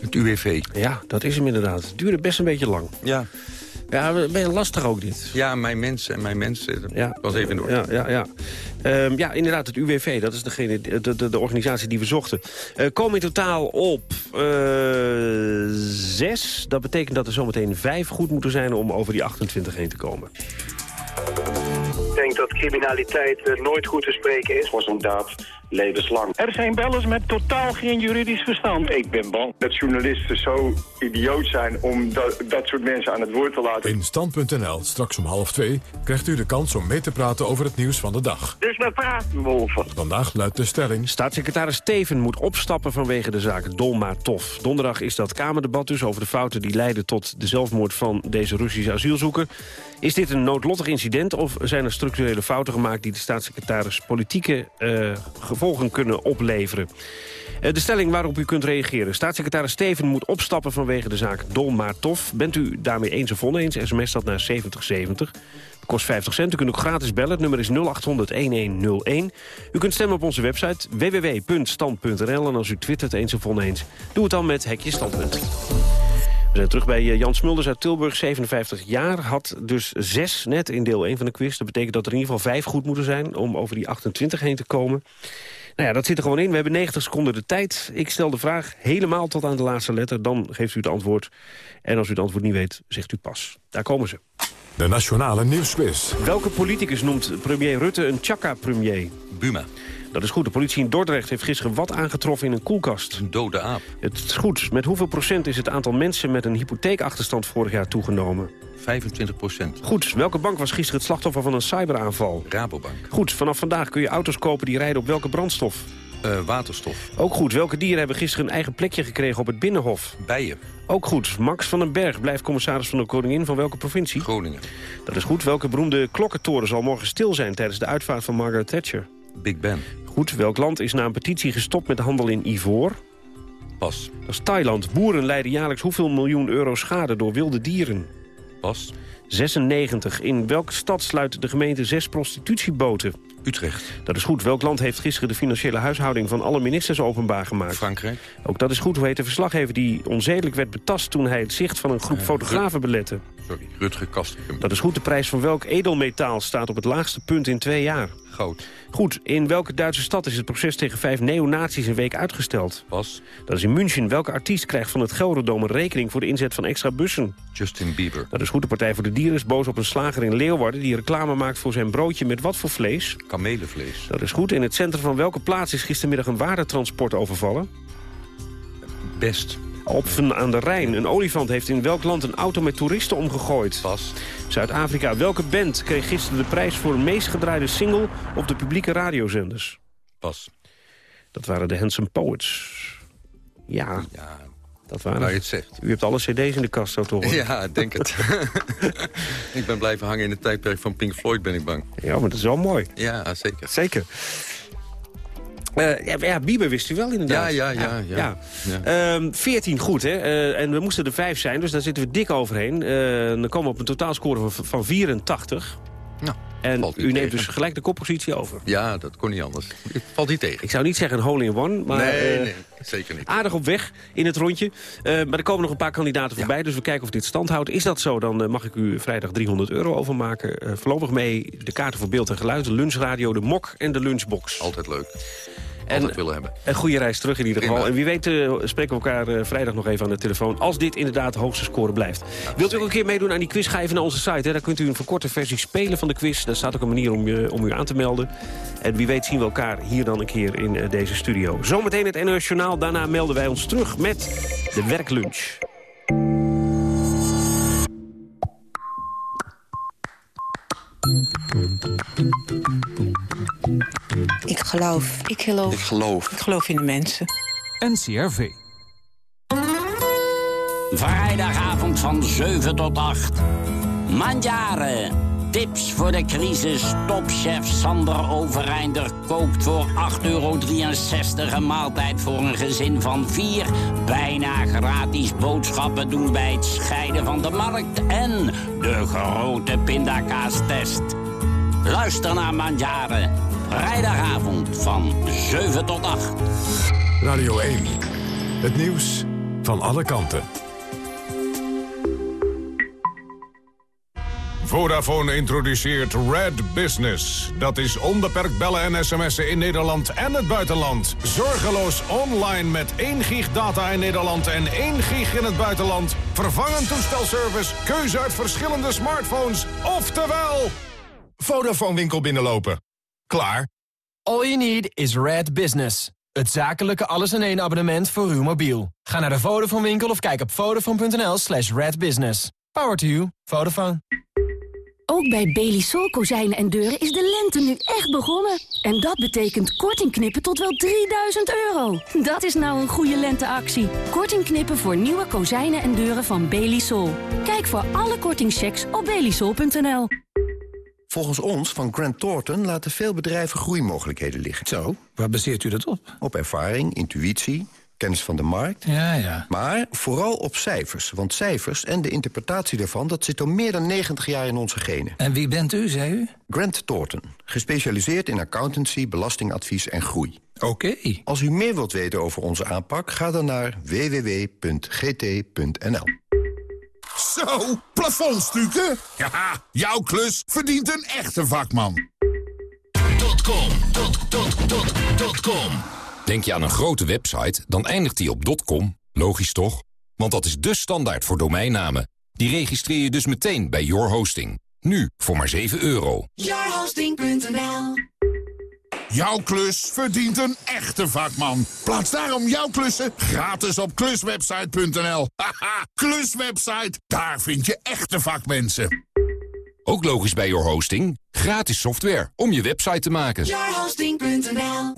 Het UWV. Ja, dat is hem inderdaad. Het duurde best een beetje lang. Ja. Ja, ben je lastig ook dit? Ja, mijn mensen en mijn mensen. Ja. was even door. Ja, ja, ja. Ehm, ja, inderdaad, het UWV, dat is degene, de, de, de organisatie die we zochten. Uh, komen in totaal op uh, zes. Dat betekent dat er zometeen vijf goed moeten zijn om over die 28 heen te komen. Ik denk dat criminaliteit nooit goed te spreken is. Was een daad levenslang. Er zijn bellers met totaal geen juridisch verstand. Ik ben bang dat journalisten zo idioot zijn om dat, dat soort mensen aan het woord te laten. In Stand.nl, straks om half twee, krijgt u de kans om mee te praten over het nieuws van de dag. Dus we praten over. Vandaag luidt de stelling... Staatssecretaris Steven moet opstappen vanwege de zaak Dolma Tof. Donderdag is dat Kamerdebat dus over de fouten die leiden tot de zelfmoord van deze Russische asielzoeker. Is dit een noodlottig incident of zijn er structurele fouten gemaakt... die de staatssecretaris politieke uh, gevolgen kunnen opleveren? Uh, de stelling waarop u kunt reageren. Staatssecretaris Steven moet opstappen vanwege de zaak Dolmaatov. Bent u daarmee eens of oneens? SMS dat naar 7070. Kost 50 cent. U kunt ook gratis bellen. Het nummer is 0800-1101. U kunt stemmen op onze website www.stand.nl. En als u twittert eens of oneens, doe het dan met Hekje Standpunt. We zijn terug bij eh, Jan Smulders uit Tilburg, 57 jaar. Had dus zes net in deel 1 van de quiz. Dat betekent dat er in ieder geval vijf goed moeten zijn... om over die 28 heen te komen. Nou ja, dat zit er gewoon in. We hebben 90 seconden de tijd. Ik stel de vraag helemaal tot aan de laatste letter. Dan geeft u het antwoord. En als u het antwoord niet weet, zegt u pas. Daar komen ze. De Nationale Nieuwsquiz. Welke politicus noemt premier Rutte een chaka-premier? Buma. Dat is goed. De politie in Dordrecht heeft gisteren wat aangetroffen in een koelkast. Een dode aap. Het is goed. Met hoeveel procent is het aantal mensen met een hypotheekachterstand vorig jaar toegenomen? 25 procent. Goed. Welke bank was gisteren het slachtoffer van een cyberaanval? Rabobank. Goed. Vanaf vandaag kun je auto's kopen die rijden op welke brandstof? Uh, waterstof. Ook goed. Welke dieren hebben gisteren een eigen plekje gekregen op het Binnenhof? Bijen. Ook goed. Max van den Berg blijft commissaris van de Koningin van welke provincie? Groningen. Dat is goed. Welke beroemde klokkentoren zal morgen stil zijn tijdens de uitvaart van Margaret Thatcher? Big Ben. Goed, welk land is na een petitie gestopt met handel in ivoor? Pas. Dat is Thailand. Boeren leiden jaarlijks hoeveel miljoen euro schade door wilde dieren? Pas. 96. In welke stad sluit de gemeente zes prostitutieboten? Utrecht. Dat is goed. Welk land heeft gisteren de financiële huishouding van alle ministers openbaar gemaakt? Frankrijk. Ook dat is goed. Hoe heet de verslaggever die onzedelijk werd betast toen hij het zicht van een groep fotografen belette? Sorry, Rutger Kastrikum. Dat is goed. De prijs van welk edelmetaal staat op het laagste punt in twee jaar? Goed. In welke Duitse stad is het proces tegen vijf neonazies een week uitgesteld? Pas. Dat is in München. Welke artiest krijgt van het Gelderdoom een rekening voor de inzet van extra bussen? Justin Bieber. Dat is goed. De Partij voor de Dieren is boos op een slager in Leeuwarden... die reclame maakt voor zijn broodje met wat voor vlees? Kamelenvlees. Dat is goed. In het centrum van welke plaats is gistermiddag een waardetransport overvallen? Best. Opven aan de Rijn. Een olifant heeft in welk land een auto met toeristen omgegooid? Pas. Zuid-Afrika. Welke band kreeg gisteren de prijs voor meest gedraaide single op de publieke radiozenders? Pas. Dat waren de Handsome Poets. Ja, ja dat waren... Waar je het zegt. U hebt alle cd's in de kast, zo te horen. Ja, denk het. ik ben blijven hangen in het tijdperk van Pink Floyd, ben ik bang. Ja, maar dat is wel mooi. Ja, zeker. Zeker. Uh, ja, ja, Bieber wist u wel inderdaad. Ja, ja, ja. ja, ja. Um, 14 goed, hè. Uh, en we moesten er vijf zijn, dus daar zitten we dik overheen. Uh, dan komen we op een totaalscore van, van 84. Nou, en u tegen. neemt dus gelijk de koppositie over. Ja, dat kon niet anders. Het valt niet tegen. Ik zou niet zeggen een hole in one, maar... Nee, nee, zeker niet. Aardig op weg in het rondje. maar er komen nog een paar kandidaten voorbij, ja. dus we kijken of dit stand houdt. Is dat zo, dan mag ik u vrijdag 300 euro overmaken. voorlopig mee de kaarten voor beeld en geluid, de lunchradio, de mok en de lunchbox. Altijd leuk. En willen hebben. Een goede reis terug in ieder geval. En wie weet uh, spreken we elkaar uh, vrijdag nog even aan de telefoon... als dit inderdaad de hoogste score blijft. Ja, Wilt u ook een keer meedoen aan die quiz? Ga even naar onze site. Hè. Daar kunt u een verkorte versie spelen van de quiz. Daar staat ook een manier om, je, om u aan te melden. En wie weet zien we elkaar hier dan een keer in uh, deze studio. Zometeen het NOS Journaal. Daarna melden wij ons terug met de werklunch. Ik geloof. Ik geloof. Ik geloof. Ik geloof in de mensen. NCRV. Vrijdagavond van 7 tot 8. Mandjaren. Tips voor de crisis. Topchef Sander Overeinder kookt voor 8,63 euro een maaltijd voor een gezin van vier. Bijna gratis boodschappen doen bij het scheiden van de markt. En de grote pindakaastest. Luister naar Mandjaren. Vrijdagavond van 7 tot 8. Radio 1. Het nieuws van alle kanten. Vodafone introduceert Red Business. Dat is onbeperkt bellen en sms'en in Nederland en het buitenland. Zorgeloos online met 1 gig data in Nederland en 1 gig in het buitenland. Vervangend toestelservice, keuze uit verschillende smartphones. Oftewel... Vodafone winkel binnenlopen. Klaar. All you need is Red Business. Het zakelijke alles-in-één abonnement voor uw mobiel. Ga naar de Vodafone winkel of kijk op vodafone.nl slash redbusiness. Power to you. Vodafone. Ook bij Belisol kozijnen en deuren is de lente nu echt begonnen. En dat betekent korting knippen tot wel 3000 euro. Dat is nou een goede lenteactie. Korting knippen voor nieuwe kozijnen en deuren van Belisol. Kijk voor alle kortingchecks op belisol.nl. Volgens ons van Grant Thornton laten veel bedrijven groeimogelijkheden liggen. Zo, waar baseert u dat op? Op ervaring, intuïtie, kennis van de markt. Ja, ja. Maar vooral op cijfers. Want cijfers en de interpretatie daarvan... dat zit al meer dan 90 jaar in onze genen. En wie bent u, zei u? Grant Thornton. Gespecialiseerd in accountancy, belastingadvies en groei. Oké. Als u meer wilt weten over onze aanpak... ga dan naar www.gt.nl. Zo, plafondstukken? Ja, jouw klus verdient een echte vakman. .com, dot, dot, dot, dot .com. Denk je aan een grote website, dan eindigt die op .com. Logisch toch? Want dat is de standaard voor domeinnamen. Die registreer je dus meteen bij Your Hosting. Nu voor maar 7 euro. Yourhosting.nl Jouw klus verdient een echte vakman. Plaats daarom jouw klussen gratis op kluswebsite.nl. Haha, kluswebsite, daar vind je echte vakmensen. Ook logisch bij Your Hosting. Gratis software om je website te maken. Yourhosting.nl